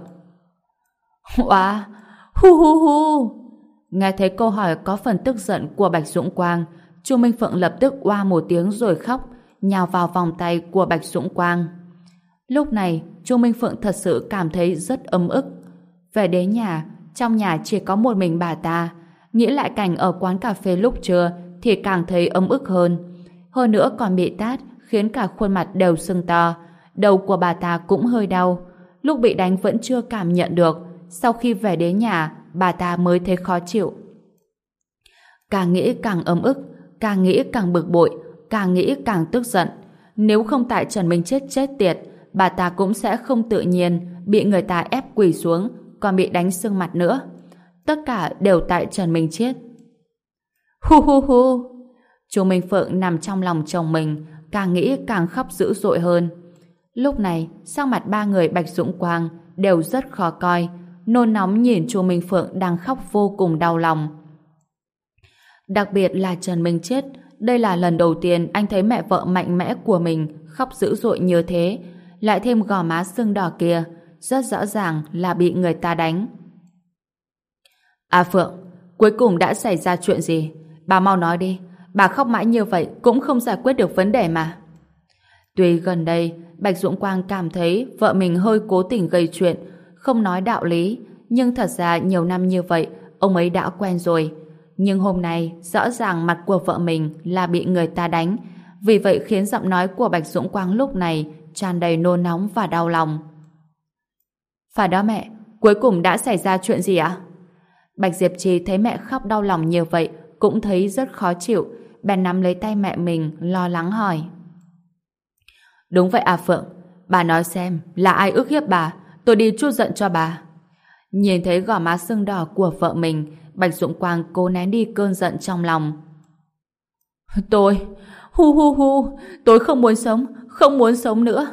Wow! Hu hu hu! Nghe thấy câu hỏi có phần tức giận của Bạch Dũng Quang, Chu Minh Phượng lập tức oa một tiếng rồi khóc, nhào vào vòng tay của Bạch Dũng Quang. Lúc này, Chu Minh Phượng thật sự cảm thấy rất ấm ức. Về đến nhà, trong nhà chỉ có một mình bà ta. Nghĩ lại cảnh ở quán cà phê lúc trưa thì càng thấy ấm ức hơn. Hơn nữa còn bị tát khiến cả khuôn mặt đều sưng to. Đầu của bà ta cũng hơi đau. Lúc bị đánh vẫn chưa cảm nhận được. Sau khi về đến nhà, bà ta mới thấy khó chịu. Càng nghĩ càng ấm ức, càng nghĩ càng bực bội, càng nghĩ càng tức giận. nếu không tại Trần Minh Chết chết tiệt, bà ta cũng sẽ không tự nhiên bị người ta ép quỳ xuống, còn bị đánh sưng mặt nữa. Tất cả đều tại Trần Minh Chết. Hu hu hu! Chú Minh Phượng nằm trong lòng chồng mình, càng nghĩ càng khóc dữ dội hơn. Lúc này, sắc mặt ba người Bạch Dũng Quang đều rất khó coi, nôn nóng nhìn chú Minh Phượng đang khóc vô cùng đau lòng. Đặc biệt là Trần Minh Chết, đây là lần đầu tiên anh thấy mẹ vợ mạnh mẽ của mình khóc dữ dội như thế, lại thêm gò má sưng đỏ kia, rất rõ ràng là bị người ta đánh. À Phượng, cuối cùng đã xảy ra chuyện gì? Bà mau nói đi, bà khóc mãi như vậy cũng không giải quyết được vấn đề mà. Tuy gần đây, Bạch Dũng Quang cảm thấy vợ mình hơi cố tình gây chuyện, không nói đạo lý, nhưng thật ra nhiều năm như vậy, ông ấy đã quen rồi. Nhưng hôm nay, rõ ràng mặt của vợ mình là bị người ta đánh, vì vậy khiến giọng nói của Bạch Dũng Quang lúc này tràn đầy nôn nóng và đau lòng. Phải đó mẹ, cuối cùng đã xảy ra chuyện gì ạ? Bạch Diệp Trì thấy mẹ khóc đau lòng như vậy, cũng thấy rất khó chịu, bèn nắm lấy tay mẹ mình, lo lắng hỏi. Đúng vậy à Phượng, bà nói xem, là ai ức hiếp bà, tôi đi chút giận cho bà. Nhìn thấy gò má sưng đỏ của vợ mình, Bạch Dũng Quang cố nén đi cơn giận trong lòng. Tôi, hu hu hu, tôi không muốn sống, không muốn sống nữa.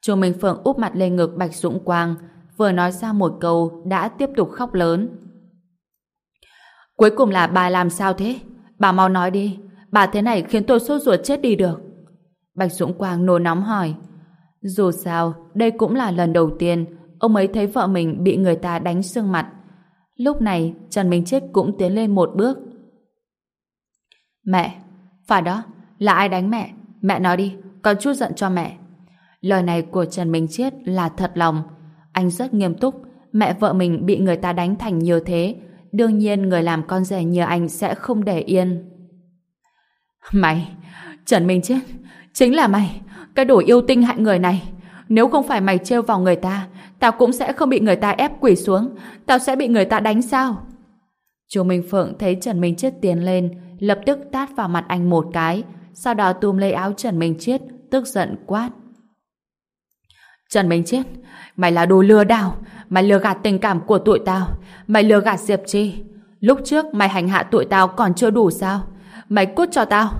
Chu Minh Phượng úp mặt lên ngực Bạch Dũng Quang, vừa nói ra một câu đã tiếp tục khóc lớn. Cuối cùng là bà làm sao thế? Bà mau nói đi, bà thế này khiến tôi sốt ruột chết đi được. Bạch Dũng Quang nôn nóng hỏi. Dù sao, đây cũng là lần đầu tiên ông ấy thấy vợ mình bị người ta đánh xương mặt. Lúc này, Trần Minh Chết cũng tiến lên một bước. Mẹ, phải đó, là ai đánh mẹ? Mẹ nói đi, còn chút giận cho mẹ. Lời này của Trần Minh Chết là thật lòng. Anh rất nghiêm túc, mẹ vợ mình bị người ta đánh thành như thế, đương nhiên người làm con rể như anh sẽ không để yên. Mày, Trần Minh Chết, chính là mày, cái đồ yêu tinh hại người này. Nếu không phải mày trêu vào người ta, tao cũng sẽ không bị người ta ép quỷ xuống, tao sẽ bị người ta đánh sao? Chu Minh Phượng thấy Trần Minh Chết tiến lên, lập tức tát vào mặt anh một cái, sau đó tùm lấy áo Trần Minh Chết, tức giận quát. Trần Minh Chết, mày là đồ lừa đảo, mày lừa gạt tình cảm của tụi tao, mày lừa gạt Diệp Chi. Lúc trước mày hành hạ tụi tao còn chưa đủ sao? Mày cút cho tao.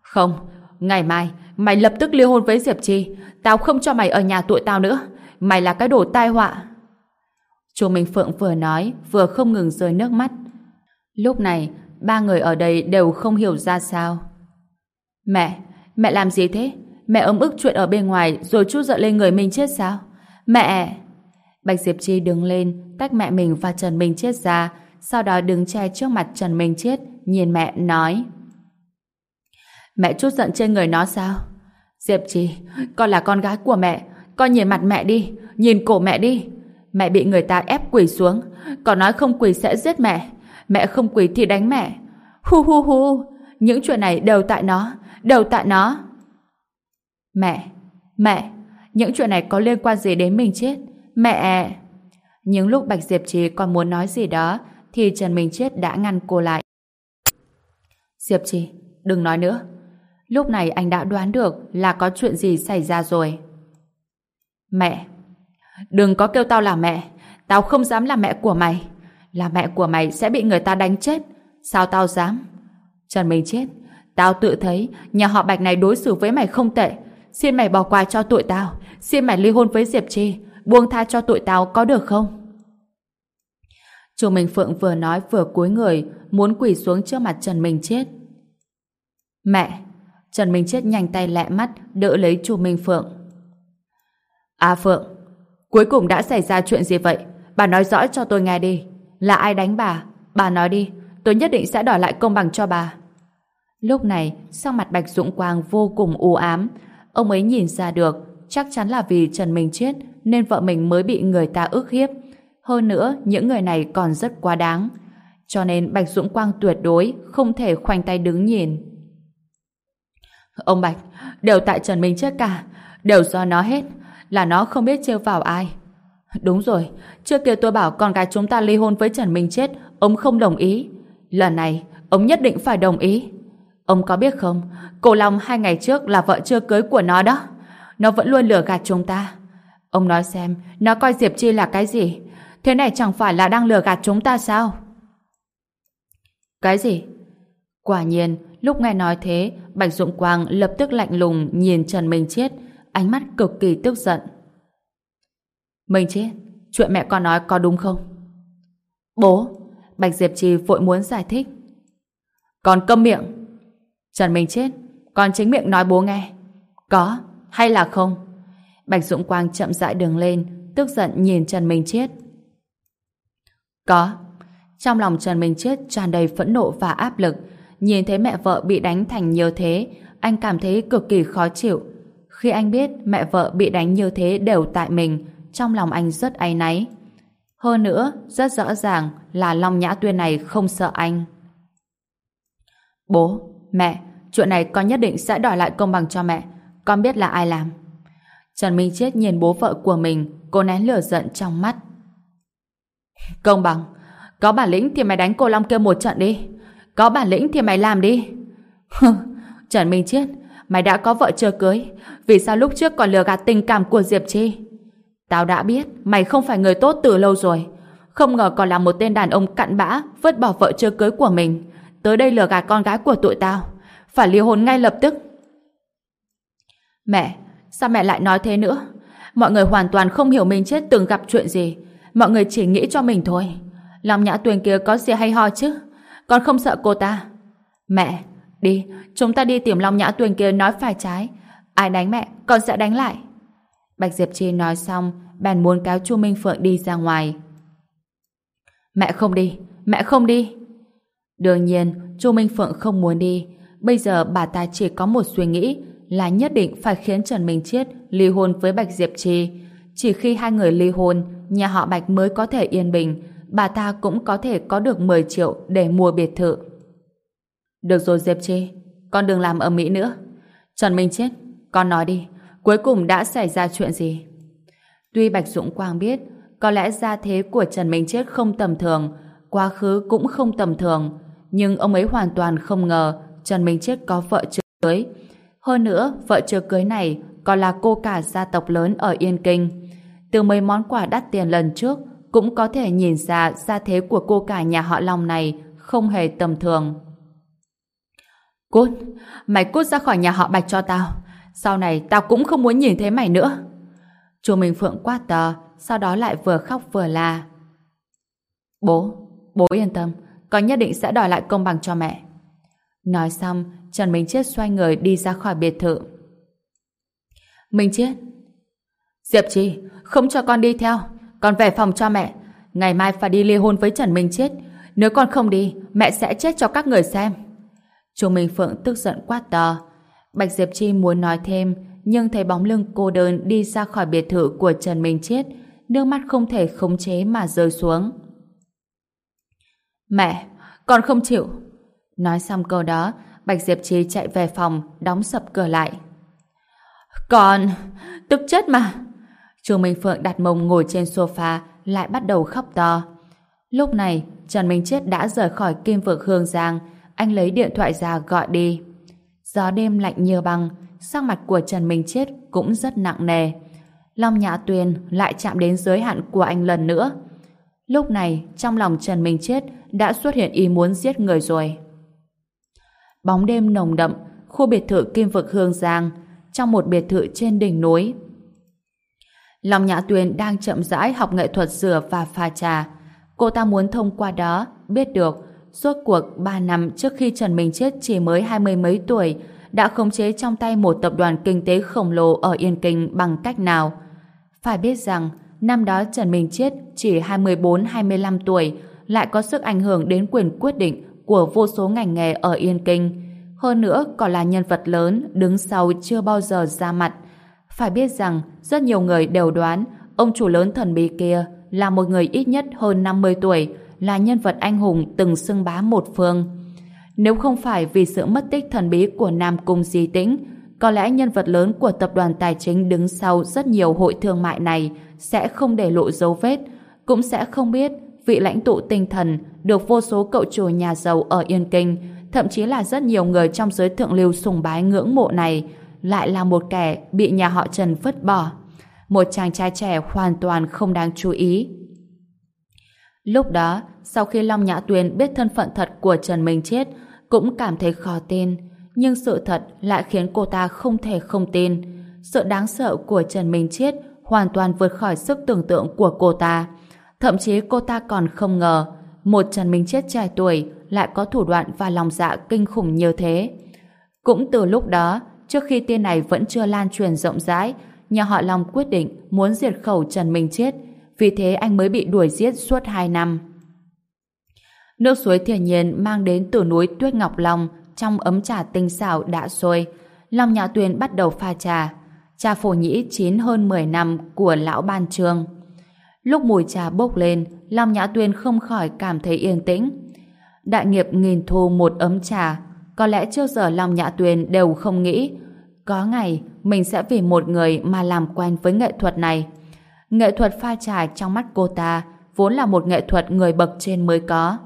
Không, ngày mai mày lập tức ly hôn với Diệp Chi, tao không cho mày ở nhà tụi tao nữa. Mày là cái đồ tai họa. Chu Minh Phượng vừa nói, vừa không ngừng rơi nước mắt. Lúc này, ba người ở đây đều không hiểu ra sao. Mẹ, mẹ làm gì thế? Mẹ ấm ức chuyện ở bên ngoài rồi chút giận lên người mình chết sao? Mẹ! Bạch Diệp Chi đứng lên, tách mẹ mình và Trần Minh Chết ra, sau đó đứng che trước mặt Trần Minh Chết, nhìn mẹ nói. Mẹ chút giận trên người nó sao? Diệp Chi, con là con gái của mẹ, con nhìn mặt mẹ đi, nhìn cổ mẹ đi. Mẹ bị người ta ép quỳ xuống, còn nói không quỳ sẽ giết mẹ. Mẹ không quỳ thì đánh mẹ. Hu hu hu, những chuyện này đều tại nó, đều tại nó. Mẹ, mẹ, những chuyện này có liên quan gì đến mình chết? Mẹ... Những lúc Bạch Diệp Trì còn muốn nói gì đó thì Trần Minh Chết đã ngăn cô lại. Diệp Trì, đừng nói nữa. Lúc này anh đã đoán được là có chuyện gì xảy ra rồi. Mẹ, đừng có kêu tao là mẹ. Tao không dám là mẹ của mày. Là mẹ của mày sẽ bị người ta đánh chết. Sao tao dám? Trần Minh Chết, tao tự thấy nhà họ Bạch này đối xử với mày không tệ. Xin mày bỏ qua cho tụi tao. Xin mày ly hôn với Diệp Chi. Buông tha cho tụi tao có được không? Chu Minh Phượng vừa nói vừa cúi người muốn quỳ xuống trước mặt Trần Minh Chết. Mẹ! Trần Minh Chết nhanh tay lẹ mắt đỡ lấy Chu Minh Phượng. À Phượng! Cuối cùng đã xảy ra chuyện gì vậy? Bà nói rõ cho tôi nghe đi. Là ai đánh bà? Bà nói đi. Tôi nhất định sẽ đòi lại công bằng cho bà. Lúc này, sắc mặt Bạch Dũng Quang vô cùng u ám. Ông ấy nhìn ra được chắc chắn là vì Trần Minh chết nên vợ mình mới bị người ta ức hiếp. Hơn nữa, những người này còn rất quá đáng. Cho nên Bạch Dũng Quang tuyệt đối không thể khoanh tay đứng nhìn. Ông Bạch, đều tại Trần Minh chết cả. Đều do nó hết. Là nó không biết trêu vào ai. Đúng rồi, trước kia tôi bảo con gái chúng ta ly hôn với Trần Minh chết, ông không đồng ý. Lần này, ông nhất định phải đồng ý. Ông có biết không, Cổ Long hai ngày trước là vợ chưa cưới của nó đó. Nó vẫn luôn lừa gạt chúng ta. Ông nói xem, nó coi Diệp Chi là cái gì? Thế này chẳng phải là đang lừa gạt chúng ta sao? Cái gì? Quả nhiên, lúc nghe nói thế, Bạch Dụng Quang lập tức lạnh lùng nhìn Trần Minh Chết, ánh mắt cực kỳ tức giận. Minh Chết, chuyện mẹ con nói có đúng không? Bố, Bạch Diệp Trì vội muốn giải thích. Còn câm miệng. Trần Minh Chết, con chính miệng nói bố nghe. Có, hay là không? Bạch Dũng Quang chậm rãi đường lên, tức giận nhìn Trần Minh Chết. Có. Trong lòng Trần Minh Chết tràn đầy phẫn nộ và áp lực. Nhìn thấy mẹ vợ bị đánh thành như thế, anh cảm thấy cực kỳ khó chịu. Khi anh biết mẹ vợ bị đánh như thế đều tại mình, trong lòng anh rất áy náy. Hơn nữa, rất rõ ràng là Long Nhã Tuyên này không sợ anh. Bố, mẹ, chuyện này con nhất định sẽ đòi lại công bằng cho mẹ. Con biết là ai làm. Trần Minh Chết nhìn bố vợ của mình, cô nén lửa giận trong mắt. Công bằng, có bản lĩnh thì mày đánh cô Long kia một trận đi. Có bản lĩnh thì mày làm đi. Trần Minh Chết, mày đã có vợ chưa cưới, vì sao lúc trước còn lừa gạt tình cảm của Diệp Chi? Tao đã biết mày không phải người tốt từ lâu rồi. Không ngờ còn là một tên đàn ông cặn bã vứt bỏ vợ chưa cưới của mình. Tới đây lừa gạt con gái của tụi tao. Phải ly hôn ngay lập tức. Mẹ, sao mẹ lại nói thế nữa? Mọi người hoàn toàn không hiểu mình chết từng gặp chuyện gì. Mọi người chỉ nghĩ cho mình thôi. Lòng nhã tuyền kia có gì hay ho chứ? Con không sợ cô ta. Mẹ, đi, chúng ta đi tìm Long Nhã Tuyền kia nói phải trái. Ai đánh mẹ, con sẽ đánh lại. Bạch Diệp Chi nói xong, bèn muốn kéo Chu Minh Phượng đi ra ngoài. Mẹ không đi, mẹ không đi. Đương nhiên, Chu Minh Phượng không muốn đi. Bây giờ bà ta chỉ có một suy nghĩ là nhất định phải khiến Trần Minh Chiết ly hôn với Bạch Diệp trì Chỉ khi hai người ly hôn, nhà họ Bạch mới có thể yên bình, bà ta cũng có thể có được 10 triệu để mua biệt thự. Được rồi Diệp trì con đừng làm ở Mỹ nữa. Trần Minh Chiết, con nói đi, cuối cùng đã xảy ra chuyện gì? Tuy Bạch Dũng Quang biết có lẽ gia thế của Trần Minh Chết không tầm thường, quá khứ cũng không tầm thường, nhưng ông ấy hoàn toàn không ngờ Trần Minh Chết có vợ chưa cưới. Hơn nữa, vợ chưa cưới này còn là cô cả gia tộc lớn ở Yên Kinh. Từ mấy món quà đắt tiền lần trước, cũng có thể nhìn ra gia thế của cô cả nhà họ Long này không hề tầm thường. Cút, mày cút ra khỏi nhà họ Bạch cho tao. Sau này tao cũng không muốn nhìn thấy mày nữa. Chu Minh Phượng quát tờ, sau đó lại vừa khóc vừa la. Bố, bố yên tâm, con nhất định sẽ đòi lại công bằng cho mẹ. Nói xong, Trần Minh Chết xoay người đi ra khỏi biệt thự. Minh Chết Diệp Trì, không cho con đi theo, con về phòng cho mẹ. Ngày mai phải đi ly hôn với Trần Minh Chết. Nếu con không đi, mẹ sẽ chết cho các người xem. Chu Minh Phượng tức giận quát to. Bạch Diệp Chi muốn nói thêm, nhưng thấy bóng lưng cô đơn đi ra khỏi biệt thự của Trần Minh Chết, nước mắt không thể khống chế mà rơi xuống. Mẹ, con không chịu. Nói xong câu đó, Bạch Diệp Trì chạy về phòng, đóng sập cửa lại. Con, tức chết mà. Chu Minh Phượng đặt mông ngồi trên sofa, lại bắt đầu khóc to. Lúc này, Trần Minh Chết đã rời khỏi kim vực Hương Giang, anh lấy điện thoại ra gọi đi. Gió đêm lạnh như băng, sắc mặt của Trần Minh Chết cũng rất nặng nề. Long Nhã Tuyền lại chạm đến giới hạn của anh lần nữa. Lúc này, trong lòng Trần Minh Chết đã xuất hiện ý muốn giết người rồi. Bóng đêm nồng đậm, khu biệt thự Kim Vực Hương Giang, trong một biệt thự trên đỉnh núi. lòng Nhã Tuyền đang chậm rãi học nghệ thuật rửa và pha trà. Cô ta muốn thông qua đó biết được suốt cuộc 3 năm trước khi Trần Minh Chết chỉ mới hai mươi mấy tuổi đã khống chế trong tay một tập đoàn kinh tế khổng lồ ở Yên Kinh bằng cách nào. Phải biết rằng, năm đó Trần Minh Chết chỉ 24-25 tuổi lại có sức ảnh hưởng đến quyền quyết định của vô số ngành nghề ở Yên Kinh. Hơn nữa còn là nhân vật lớn đứng sau chưa bao giờ ra mặt. Phải biết rằng rất nhiều người đều đoán ông chủ lớn thần bí kia là một người ít nhất hơn 50 tuổi là nhân vật anh hùng từng xưng bá một phương. Nếu không phải vì sự mất tích thần bí của Nam Cung Di Tĩnh, có lẽ nhân vật lớn của tập đoàn tài chính đứng sau rất nhiều hội thương mại này sẽ không để lộ dấu vết, cũng sẽ không biết vị lãnh tụ tinh thần được vô số cậu chủ nhà giàu ở Yên Kinh thậm chí là rất nhiều người trong giới thượng lưu sùng bái ngưỡng mộ này, lại là một kẻ bị nhà họ Trần vứt bỏ. Một chàng trai trẻ hoàn toàn không đáng chú ý. Lúc đó, sau khi Long Nhã Tuyền biết thân phận thật của Trần Minh Chết, cũng cảm thấy khó tin. Nhưng sự thật lại khiến cô ta không thể không tin. Sự đáng sợ của Trần Minh Chết hoàn toàn vượt khỏi sức tưởng tượng của cô ta. Thậm chí cô ta còn không ngờ một Trần Minh Chết trẻ tuổi lại có thủ đoạn và lòng dạ kinh khủng như thế. Cũng từ lúc đó, trước khi tin này vẫn chưa lan truyền rộng rãi, nhà họ Long quyết định muốn diệt khẩu Trần Minh Chết, vì thế anh mới bị đuổi giết suốt 2 năm. Nước suối thiên nhiên mang đến từ núi Tuyết Ngọc Long trong ấm trà tinh xảo đã sôi. Long Nhã Tuyền bắt đầu pha trà. Trà phổ nhĩ chín hơn 10 năm của lão ban trường. Lúc mùi trà bốc lên, Long Nhã Tuyên không khỏi cảm thấy yên tĩnh. Đại nghiệp nghìn thu một ấm trà, có lẽ trước giờ Long Nhã Tuyên đều không nghĩ có ngày mình sẽ vì một người mà làm quen với nghệ thuật này. Nghệ thuật pha trà trong mắt cô ta vốn là một nghệ thuật người bậc trên mới có.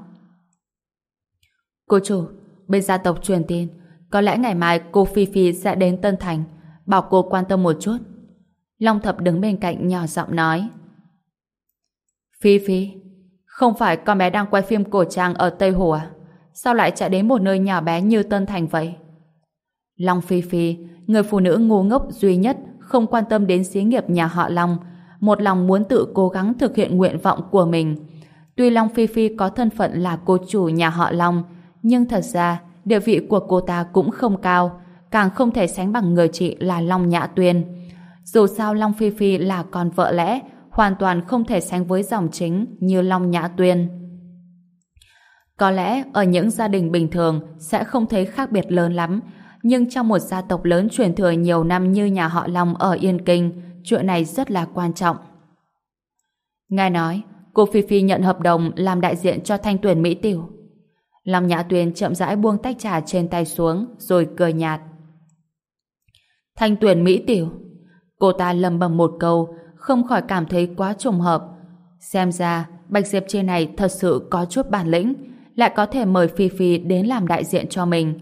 Cô chủ, bên gia tộc truyền tin, có lẽ ngày mai cô Phi Phi sẽ đến Tân Thành, bảo cô quan tâm một chút. Long Thập đứng bên cạnh nhỏ giọng nói. Phi Phi, không phải con bé đang quay phim cổ trang ở Tây Hồ à? Sao lại chạy đến một nơi nhỏ bé như Tân Thành vậy? Long Phi Phi, người phụ nữ ngu ngốc duy nhất không quan tâm đến xí nghiệp nhà họ Long, một lòng muốn tự cố gắng thực hiện nguyện vọng của mình. Tuy Long Phi Phi có thân phận là cô chủ nhà họ Long, nhưng thật ra địa vị của cô ta cũng không cao, càng không thể sánh bằng người chị là Long Nhã Tuyên. Dù sao Long Phi Phi là con vợ lẽ, hoàn toàn không thể sánh với dòng chính như Long Nhã Tuyên. Có lẽ ở những gia đình bình thường sẽ không thấy khác biệt lớn lắm, nhưng trong một gia tộc lớn truyền thừa nhiều năm như nhà họ Long ở Yên Kinh, chuyện này rất là quan trọng. Nghe nói, cô Phi Phi nhận hợp đồng làm đại diện cho thanh tuyển Mỹ Tiểu. Long Nhã Tuyên chậm rãi buông tách trà trên tay xuống, rồi cười nhạt. Thanh tuyển Mỹ Tiểu. Cô ta lầm bầm một câu, không khỏi cảm thấy quá trùng hợp. Xem ra, Bạch Diệp trên này thật sự có chút bản lĩnh, lại có thể mời Phi Phi đến làm đại diện cho mình.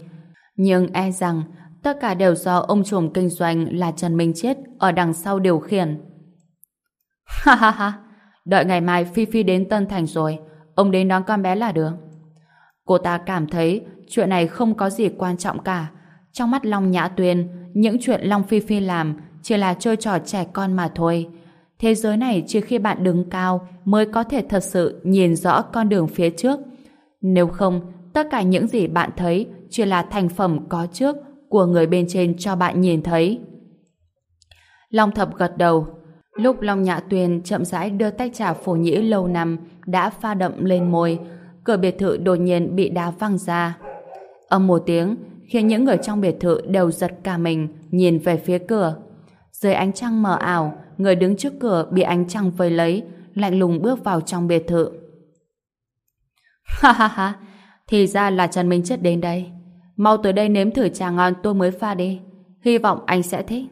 Nhưng e rằng, tất cả đều do ông trùm kinh doanh là Trần Minh Chết ở đằng sau điều khiển. <laughs> Ha ha ha, đợi ngày mai Phi Phi đến Tân Thành rồi, ông đến đón con bé là được. Cô ta cảm thấy chuyện này không có gì quan trọng cả. Trong mắt Long Nhã Tuyên, những chuyện Long Phi Phi làm chỉ là chơi trò trẻ con mà thôi. Thế giới này chỉ khi bạn đứng cao mới có thể thật sự nhìn rõ con đường phía trước. Nếu không, tất cả những gì bạn thấy chỉ là thành phẩm có trước của người bên trên cho bạn nhìn thấy. Long thập gật đầu. Lúc Long Nhã Tuyền chậm rãi đưa tách trà phổ nhĩ lâu năm đã pha đậm lên môi, cửa biệt thự đột nhiên bị đá văng ra. Âm một tiếng, khiến những người trong biệt thự đều giật cả mình, nhìn về phía cửa. Dưới ánh trăng mờ ảo, người đứng trước cửa bị ánh trăng vây lấy, lạnh lùng bước vào trong biệt thự. Ha ha ha, thì ra là Trần Minh Chất đến đây. Mau tới đây nếm thử trà ngon tôi mới pha đi. Hy vọng anh sẽ thích.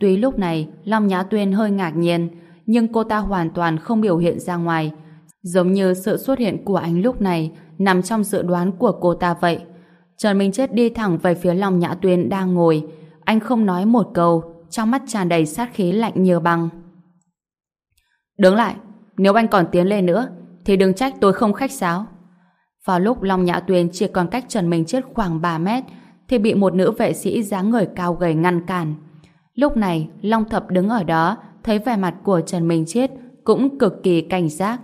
Tuy lúc này, Long Nhã Tuyên hơi ngạc nhiên, nhưng cô ta hoàn toàn không biểu hiện ra ngoài. Giống như sự xuất hiện của anh lúc này nằm trong dự đoán của cô ta vậy. Trần Minh Chết đi thẳng về phía Long Nhã Tuyên đang ngồi. Anh không nói một câu, trong mắt tràn đầy sát khí lạnh như băng. Đứng lại, nếu anh còn tiến lên nữa, thì đừng trách tôi không khách sáo. Vào lúc Long Nhã Tuyền chỉ còn cách Trần Minh Chết khoảng 3 mét, thì bị một nữ vệ sĩ dáng người cao gầy ngăn cản. Lúc này, Long Thập đứng ở đó, thấy vẻ mặt của Trần Minh Chết cũng cực kỳ cảnh giác.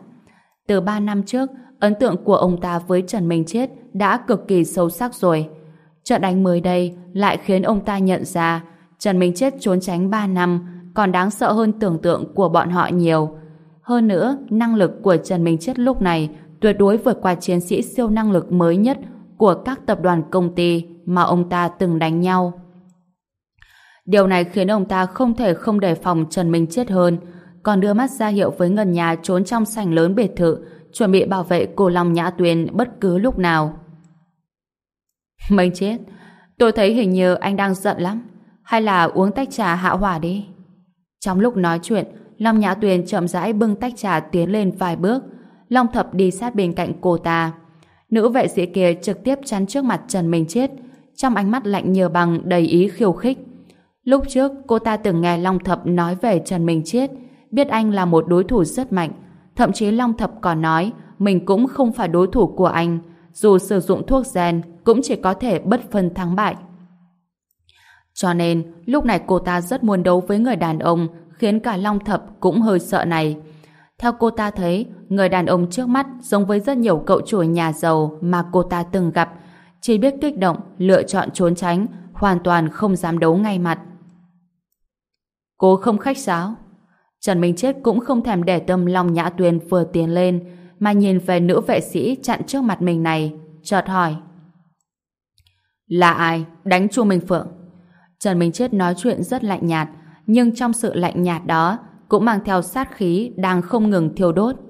Từ 3 năm trước, ấn tượng của ông ta với Trần Minh Chết đã cực kỳ sâu sắc rồi. Trận đánh mới đây lại khiến ông ta nhận ra Trần Minh Chết trốn tránh 3 năm còn đáng sợ hơn tưởng tượng của bọn họ nhiều. Hơn nữa, năng lực của Trần Minh Chết lúc này tuyệt đối vượt qua chiến sĩ siêu năng lực mới nhất của các tập đoàn công ty mà ông ta từng đánh nhau. Điều này khiến ông ta không thể không đề phòng Trần Minh Chết hơn, còn đưa mắt ra hiệu với ngân nhà trốn trong sảnh lớn biệt thự, chuẩn bị bảo vệ cô Long Nhã Tuyền bất cứ lúc nào. Minh Chết, tôi thấy hình như anh đang giận lắm hay là uống tách trà hạ hỏa đi. Trong lúc nói chuyện, Long Nhã Tuyền chậm rãi bưng tách trà tiến lên vài bước. Long Thập đi sát bên cạnh cô ta. Nữ vệ sĩ kia trực tiếp chắn trước mặt Trần Minh Chết, trong ánh mắt lạnh như bằng đầy ý khiêu khích. Lúc trước, cô ta từng nghe Long Thập nói về Trần Minh Chết, biết anh là một đối thủ rất mạnh. Thậm chí Long Thập còn nói mình cũng không phải đối thủ của anh, dù sử dụng thuốc gen cũng chỉ có thể bất phân thắng bại. Cho nên, lúc này cô ta rất muốn đấu với người đàn ông, khiến cả Long Thập cũng hơi sợ này. Theo cô ta thấy, người đàn ông trước mắt giống với rất nhiều cậu chủ nhà giàu mà cô ta từng gặp, chỉ biết kích động, lựa chọn trốn tránh, hoàn toàn không dám đấu ngay mặt. Cô không khách sáo. Trần Minh Chết cũng không thèm để tâm Long Nhã Tuyền vừa tiến lên, mà nhìn về nữ vệ sĩ chặn trước mặt mình này, chợt hỏi. Là ai? Đánh Chu Minh Phượng. Trần Minh Chết nói chuyện rất lạnh nhạt, nhưng trong sự lạnh nhạt đó cũng mang theo sát khí đang không ngừng thiêu đốt. <laughs>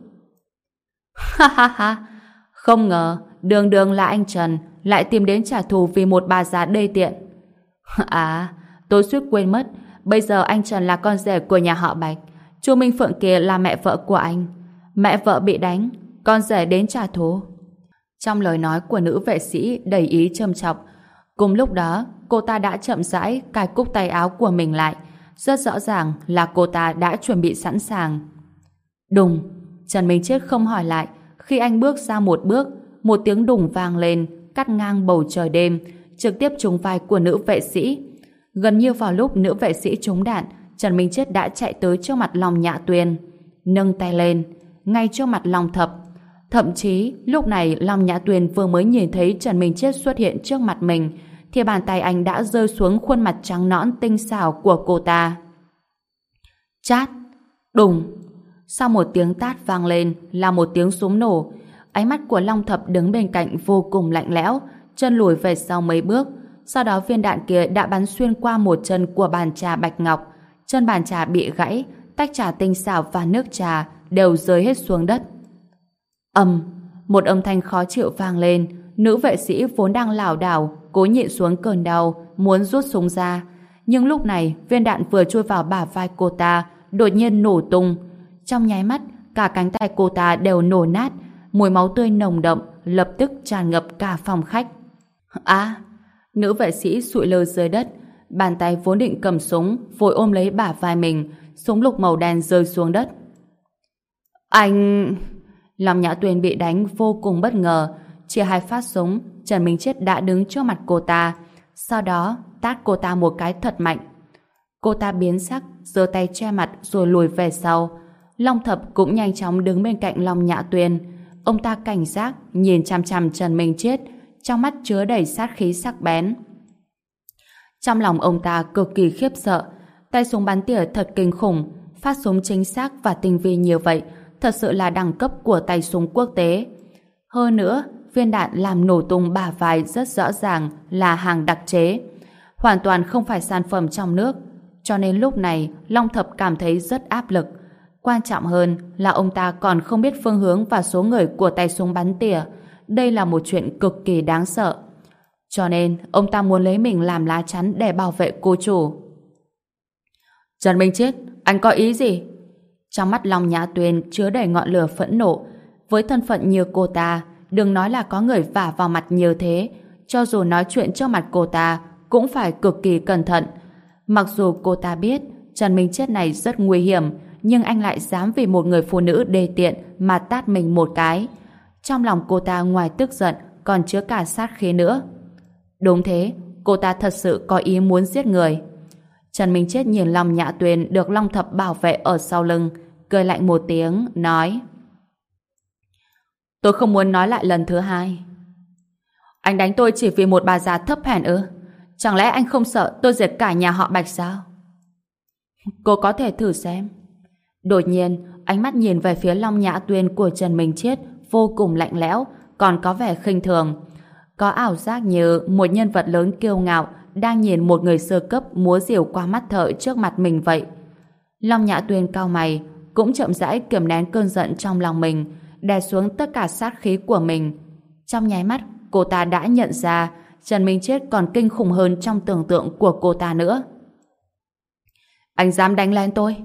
Ha ha ha! Không ngờ, đường đường là anh Trần lại tìm đến trả thù vì một bà già đê tiện. <laughs> À, tôi suýt quên mất, bây giờ anh Trần là con rể của nhà họ Bạch. Chu Minh Phượng kia là mẹ vợ của anh. Mẹ vợ bị đánh, con rể đến trả thù. Trong lời nói của nữ vệ sĩ đầy ý châm chọc, cùng lúc đó cô ta đã chậm rãi cài cúc tay áo của mình lại. Rất rõ ràng là cô ta đã chuẩn bị sẵn sàng. Đùng, Trần Minh Chết không hỏi lại. Khi anh bước ra một bước, một tiếng đùng vang lên, cắt ngang bầu trời đêm, trực tiếp trúng vai của nữ vệ sĩ. Gần như vào lúc nữ vệ sĩ trúng đạn, Trần Minh Chết đã chạy tới trước mặt Long Nhạ Tuyền. Nâng tay lên, ngay trước mặt Long Thập. Thậm chí, lúc này Long Nhã Tuyền vừa mới nhìn thấy Trần Minh Chết xuất hiện trước mặt mình, thì bàn tay anh đã rơi xuống khuôn mặt trắng nõn tinh xảo của cô ta. Chát! Đùng! Sau một tiếng tát vang lên là một tiếng súng nổ, ánh mắt của Long Thập đứng bên cạnh vô cùng lạnh lẽo, chân lùi về sau mấy bước, sau đó viên đạn kia đã bắn xuyên qua một chân của bàn trà bạch ngọc, chân bàn trà bị gãy, tách trà tinh xảo và nước trà đều rơi hết xuống đất. Âm, một âm thanh khó chịu vang lên, nữ vệ sĩ vốn đang lảo đảo, cố nhịn xuống cơn đau, muốn rút súng ra. Nhưng lúc này, viên đạn vừa chui vào bả vai cô ta, đột nhiên nổ tung. Trong nháy mắt, cả cánh tay cô ta đều nổ nát, mùi máu tươi nồng đậm lập tức tràn ngập cả phòng khách. À, nữ vệ sĩ sụi lơ dưới đất, bàn tay vốn định cầm súng, vội ôm lấy bả vai mình, súng lục màu đen rơi xuống đất. Anh... Lòng Nhã Tuyền bị đánh vô cùng bất ngờ, chia hai phát súng, Trần Minh Chết đã đứng trước mặt cô ta, sau đó tát cô ta một cái thật mạnh. Cô ta biến sắc, giơ tay che mặt rồi lùi về sau. Long Thập cũng nhanh chóng đứng bên cạnh Long Nhã Tuyền. Ông ta cảnh giác, nhìn chằm chằm Trần Minh Chết, trong mắt chứa đầy sát khí sắc bén. Trong lòng ông ta cực kỳ khiếp sợ, tay súng bắn tỉa thật kinh khủng, phát súng chính xác và tinh vi như vậy, thật sự là đẳng cấp của tay súng quốc tế. Hơn nữa, viên đạn làm nổ tung bả vai rất rõ ràng là hàng đặc chế. Hoàn toàn không phải sản phẩm trong nước. Cho nên lúc này, Long Thập cảm thấy rất áp lực. Quan trọng hơn là ông ta còn không biết phương hướng và số người của tay súng bắn tỉa. Đây là một chuyện cực kỳ đáng sợ. Cho nên, ông ta muốn lấy mình làm lá chắn để bảo vệ cô chủ. Trần Minh Chết, anh có ý gì? Trong mắt Long Nhã Tuyền chứa đầy ngọn lửa phẫn nộ. Với thân phận như cô ta, đừng nói là có người vả vào mặt nhiều thế, cho dù nói chuyện trước mặt cô ta, cũng phải cực kỳ cẩn thận. Mặc dù cô ta biết Trần Minh Chết này rất nguy hiểm, nhưng anh lại dám vì một người phụ nữ đề tiện mà tát mình một cái. Trong lòng cô ta ngoài tức giận, còn chứa cả sát khí nữa. Đúng thế, cô ta thật sự có ý muốn giết người. Trần Minh Chết nhìn lòng Nhã Tuyền được Long Thập bảo vệ ở sau lưng, cười lạnh một tiếng, nói Tôi không muốn nói lại lần thứ hai. Anh đánh tôi chỉ vì một bà già thấp hèn ư? Chẳng lẽ anh không sợ tôi diệt cả nhà họ Bạch sao? Cô có thể thử xem. Đột nhiên, ánh mắt nhìn về phía Long Nhã Tuyên của Trần Minh Chiết vô cùng lạnh lẽo, còn có vẻ khinh thường. Có ảo giác như một nhân vật lớn kiêu ngạo đang nhìn một người sơ cấp múa diều qua mắt thợ trước mặt mình vậy. Long Nhã Tuyên cao mày, cũng chậm rãi kiềm nén cơn giận trong lòng mình, đè xuống tất cả sát khí của mình. Trong nháy mắt, cô ta đã nhận ra Trần Minh Chết còn kinh khủng hơn trong tưởng tượng của cô ta nữa. Anh dám đánh lên tôi?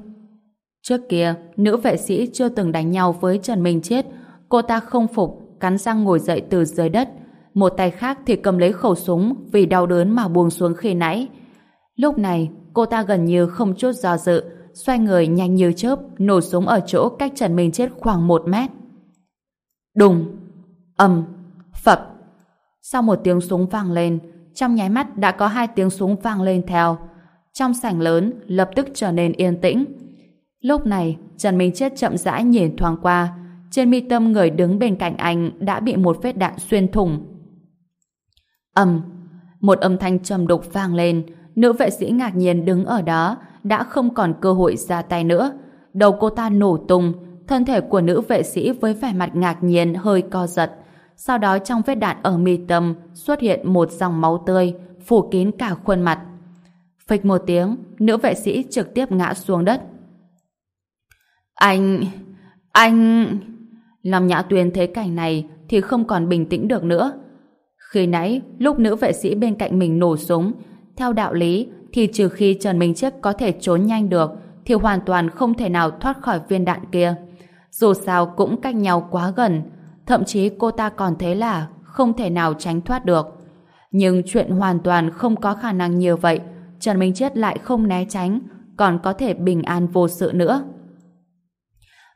Trước kia, nữ vệ sĩ chưa từng đánh nhau với Trần Minh Chết. Cô ta không phục, cắn răng ngồi dậy từ dưới đất. Một tay khác thì cầm lấy khẩu súng vì đau đớn mà buông xuống khi nãy. Lúc này, cô ta gần như không chút do dự, xoay người nhanh như chớp, nổ súng ở chỗ cách Trần Minh Chết khoảng một mét. Đùng, ầm, phập. Sau một tiếng súng vang lên, trong nháy mắt đã có hai tiếng súng vang lên theo. Trong sảnh lớn lập tức trở nên yên tĩnh. Lúc này, Trần Minh Chết chậm rãi nhìn thoáng qua, trên mi tâm người đứng bên cạnh anh đã bị một vết đạn xuyên thủng. ầm, một âm thanh trầm đục vang lên, nữ vệ sĩ ngạc nhiên đứng ở đó, đã không còn cơ hội ra tay nữa. Đầu cô ta nổ tung, thân thể của nữ vệ sĩ với vẻ mặt ngạc nhiên hơi co giật. Sau đó trong vết đạn ở mi tâm xuất hiện một dòng máu tươi, phủ kín cả khuôn mặt. Phịch một tiếng, nữ vệ sĩ trực tiếp ngã xuống đất. Anh... anh... Lâm Nhã Tuyên thấy cảnh này thì không còn bình tĩnh được nữa. Khi nãy, lúc nữ vệ sĩ bên cạnh mình nổ súng, theo đạo lý thì trừ khi Trần Minh Chiếc có thể trốn nhanh được thì hoàn toàn không thể nào thoát khỏi viên đạn kia. Dù sao cũng cách nhau quá gần, thậm chí cô ta còn thấy là không thể nào tránh thoát được. Nhưng chuyện hoàn toàn không có khả năng như vậy, Trần Minh Chết lại không né tránh, còn có thể bình an vô sự nữa.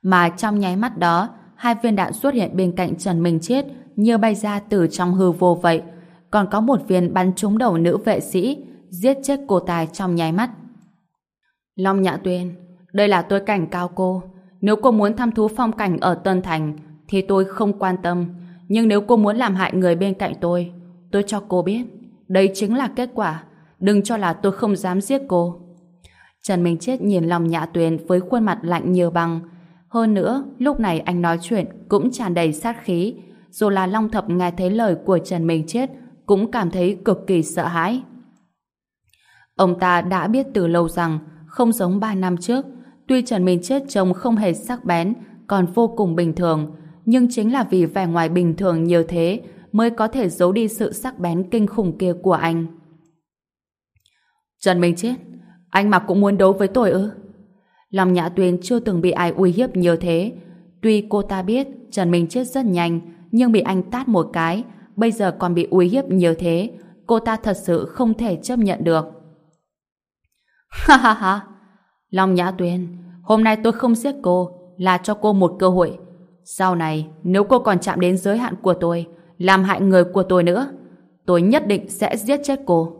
Mà trong nháy mắt đó, hai viên đạn xuất hiện bên cạnh Trần Minh Chết như bay ra từ trong hư vô vậy. Còn có một viên bắn trúng đầu nữ vệ sĩ, giết chết cô ta trong nháy mắt. Long Nhã Tuyên, đây là tôi cảnh cao cô. Nếu cô muốn thăm thú phong cảnh ở Tân Thành, thì tôi không quan tâm. Nhưng nếu cô muốn làm hại người bên cạnh tôi, tôi cho cô biết. Đây chính là kết quả. Đừng cho là tôi không dám giết cô. Trần Minh Chết nhìn Long Nhã Tuyền với khuôn mặt lạnh như băng. Hơn nữa, lúc này anh nói chuyện cũng tràn đầy sát khí. Dù là Long Thập nghe thấy lời của Trần Minh Chết cũng cảm thấy cực kỳ sợ hãi. Ông ta đã biết từ lâu rằng không giống 3 năm trước, tuy Trần Minh Chết trông không hề sắc bén, còn vô cùng bình thường, nhưng chính là vì vẻ ngoài bình thường như thế mới có thể giấu đi sự sắc bén kinh khủng kia của anh. Trần Minh Chết, anh mà cũng muốn đấu với tôi ư? Lòng Nhã Tuyên chưa từng bị ai uy hiếp như thế. Tuy cô ta biết Trần Minh Chết rất nhanh, nhưng bị anh tát một cái, bây giờ còn bị uy hiếp như thế, cô ta thật sự không thể chấp nhận được. <laughs> Ha ha ha! Long Nhã Tuyên, hôm nay tôi không giết cô, là cho cô một cơ hội. Sau này, nếu cô còn chạm đến giới hạn của tôi, làm hại người của tôi nữa, tôi nhất định sẽ giết chết cô.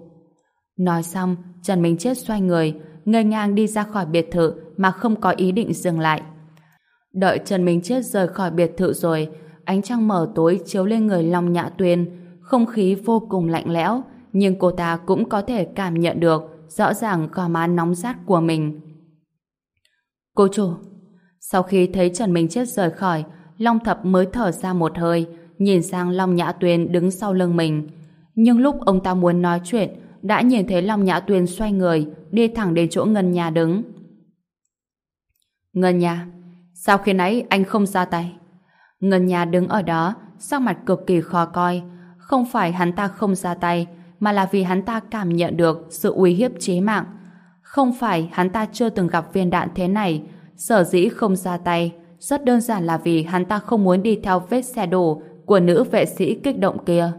Nói xong, Trần Minh Chết xoay người, ngây ngang đi ra khỏi biệt thự mà không có ý định dừng lại. Đợi Trần Minh Chết rời khỏi biệt thự rồi, ánh trăng mở tối chiếu lên người Long Nhã Tuyên, không khí vô cùng lạnh lẽo, nhưng cô ta cũng có thể cảm nhận được rõ ràng gò má nóng rát của mình. Cô chủ, sau khi thấy Trần Minh Chết rời khỏi, Long Thập mới thở ra một hơi, nhìn sang Long Nhã Tuyên đứng sau lưng mình. Nhưng lúc ông ta muốn nói chuyện, đã nhìn thấy Long Nhã Tuyên xoay người, đi thẳng đến chỗ Ngân Nhà đứng. Ngân Nhà, sao khi nãy anh không ra tay? Ngân Nhà đứng ở đó, sắc mặt cực kỳ khó coi. Không phải hắn ta không ra tay, mà là vì hắn ta cảm nhận được sự uy hiếp chế mạng. Không phải hắn ta chưa từng gặp viên đạn thế này, sở dĩ không ra tay, rất đơn giản là vì hắn ta không muốn đi theo vết xe đổ của nữ vệ sĩ kích động kia.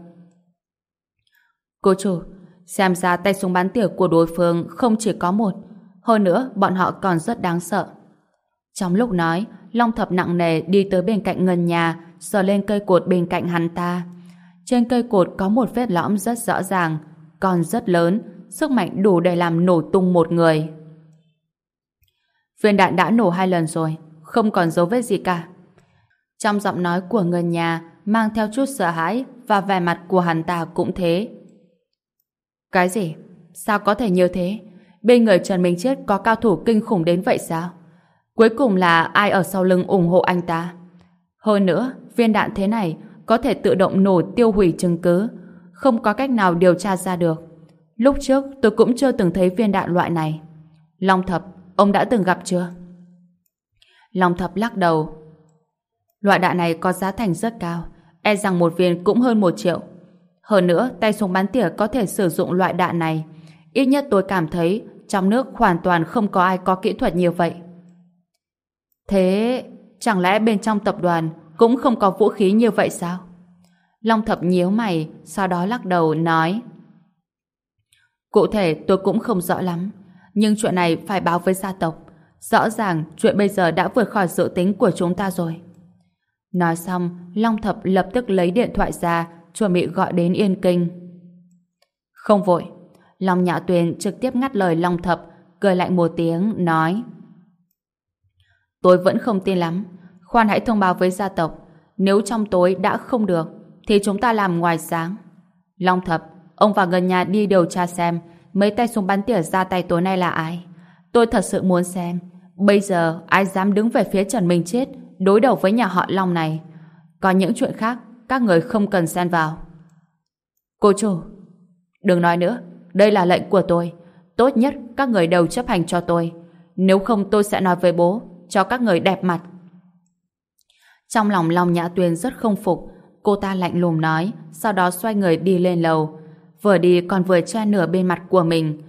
Cô chủ, xem ra tay súng bắn tỉa của đối phương không chỉ có một, hơn nữa bọn họ còn rất đáng sợ. Trong lúc nói, Long Thập nặng nề đi tới bên cạnh ngân nhà, sờ lên cây cột bên cạnh hắn ta. Trên cây cột có một vết lõm rất rõ ràng, còn rất lớn, sức mạnh đủ để làm nổ tung một người. Viên đạn đã nổ hai lần rồi, không còn dấu vết gì cả. Trong giọng nói của người nhà mang theo chút sợ hãi và vẻ mặt của hắn ta cũng thế. Cái gì? Sao có thể như thế? Bên người Trần Minh Chết có cao thủ kinh khủng đến vậy sao? Cuối cùng là ai ở sau lưng ủng hộ anh ta? Hơn nữa, viên đạn thế này có thể tự động nổ tiêu hủy chứng cứ, không có cách nào điều tra ra được. Lúc trước tôi cũng chưa từng thấy viên đạn loại này. Long Thập, ông đã từng gặp chưa? Long Thập lắc đầu. Loại đạn này có giá thành rất cao, e rằng một viên cũng hơn một triệu. Hơn nữa, tay súng bắn tỉa có thể sử dụng loại đạn này. Ít nhất tôi cảm thấy trong nước hoàn toàn không có ai có kỹ thuật như vậy. Thế, chẳng lẽ bên trong tập đoàn cũng không có vũ khí như vậy sao? Long thập nhíu mày, sau đó lắc đầu nói Cụ thể tôi cũng không rõ lắm, nhưng chuyện này phải báo với gia tộc. Rõ ràng chuyện bây giờ đã vượt khỏi dự tính của chúng ta rồi. Nói xong, Long Thập lập tức lấy điện thoại ra, chuẩn bị gọi đến Yên Kinh. Không vội. Long Nhã Tuyền trực tiếp ngắt lời Long Thập, cười lạnh một tiếng, nói Tôi vẫn không tin lắm. Khoan hãy thông báo với gia tộc. Nếu trong tối đã không được, thì chúng ta làm ngoài sáng. Long Thập, ông và gần nhà đi điều tra xem mấy tay súng bắn tỉa ra tay tối nay là ai. Tôi thật sự muốn xem bây giờ ai dám đứng về phía Trần Minh Chết đối đầu với nhà họ Long này. Còn những chuyện khác, các người không cần xen vào. Cô chủ, đừng nói nữa, đây là lệnh của tôi. Tốt nhất các người đều chấp hành cho tôi. Nếu không tôi sẽ nói với bố, cho các người đẹp mặt. Trong lòng Long Nhã Tuyên rất không phục, cô ta lạnh lùng nói, sau đó xoay người đi lên lầu. Vừa đi còn vừa che nửa bên mặt của mình.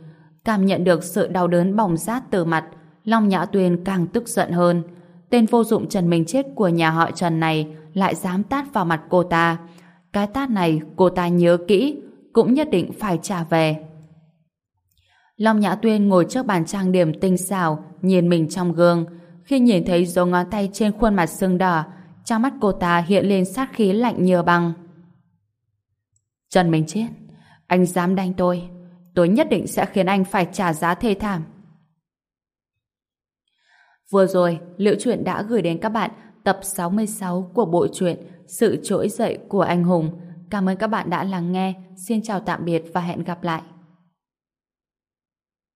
Cảm nhận được sự đau đớn bỏng rát từ mặt, Long Nhã Tuyên càng tức giận hơn. Tên vô dụng Trần Minh Chết của nhà họ Trần này lại dám tát vào mặt cô ta. Cái tát này cô ta nhớ kỹ, cũng nhất định phải trả về. Long Nhã Tuyên ngồi trước bàn trang điểm tinh xảo, nhìn mình trong gương. Khi nhìn thấy dấu ngón tay trên khuôn mặt sưng đỏ, trong mắt cô ta hiện lên sát khí lạnh như băng. Trần Minh Chết, anh dám đánh tôi. Tôi nhất định sẽ khiến anh phải trả giá thê thảm. Vừa rồi, Liễu Chuyện đã gửi đến các bạn tập 66 của bộ truyện Sự trỗi dậy của anh hùng. Cảm ơn các bạn đã lắng nghe. Xin chào tạm biệt và hẹn gặp lại.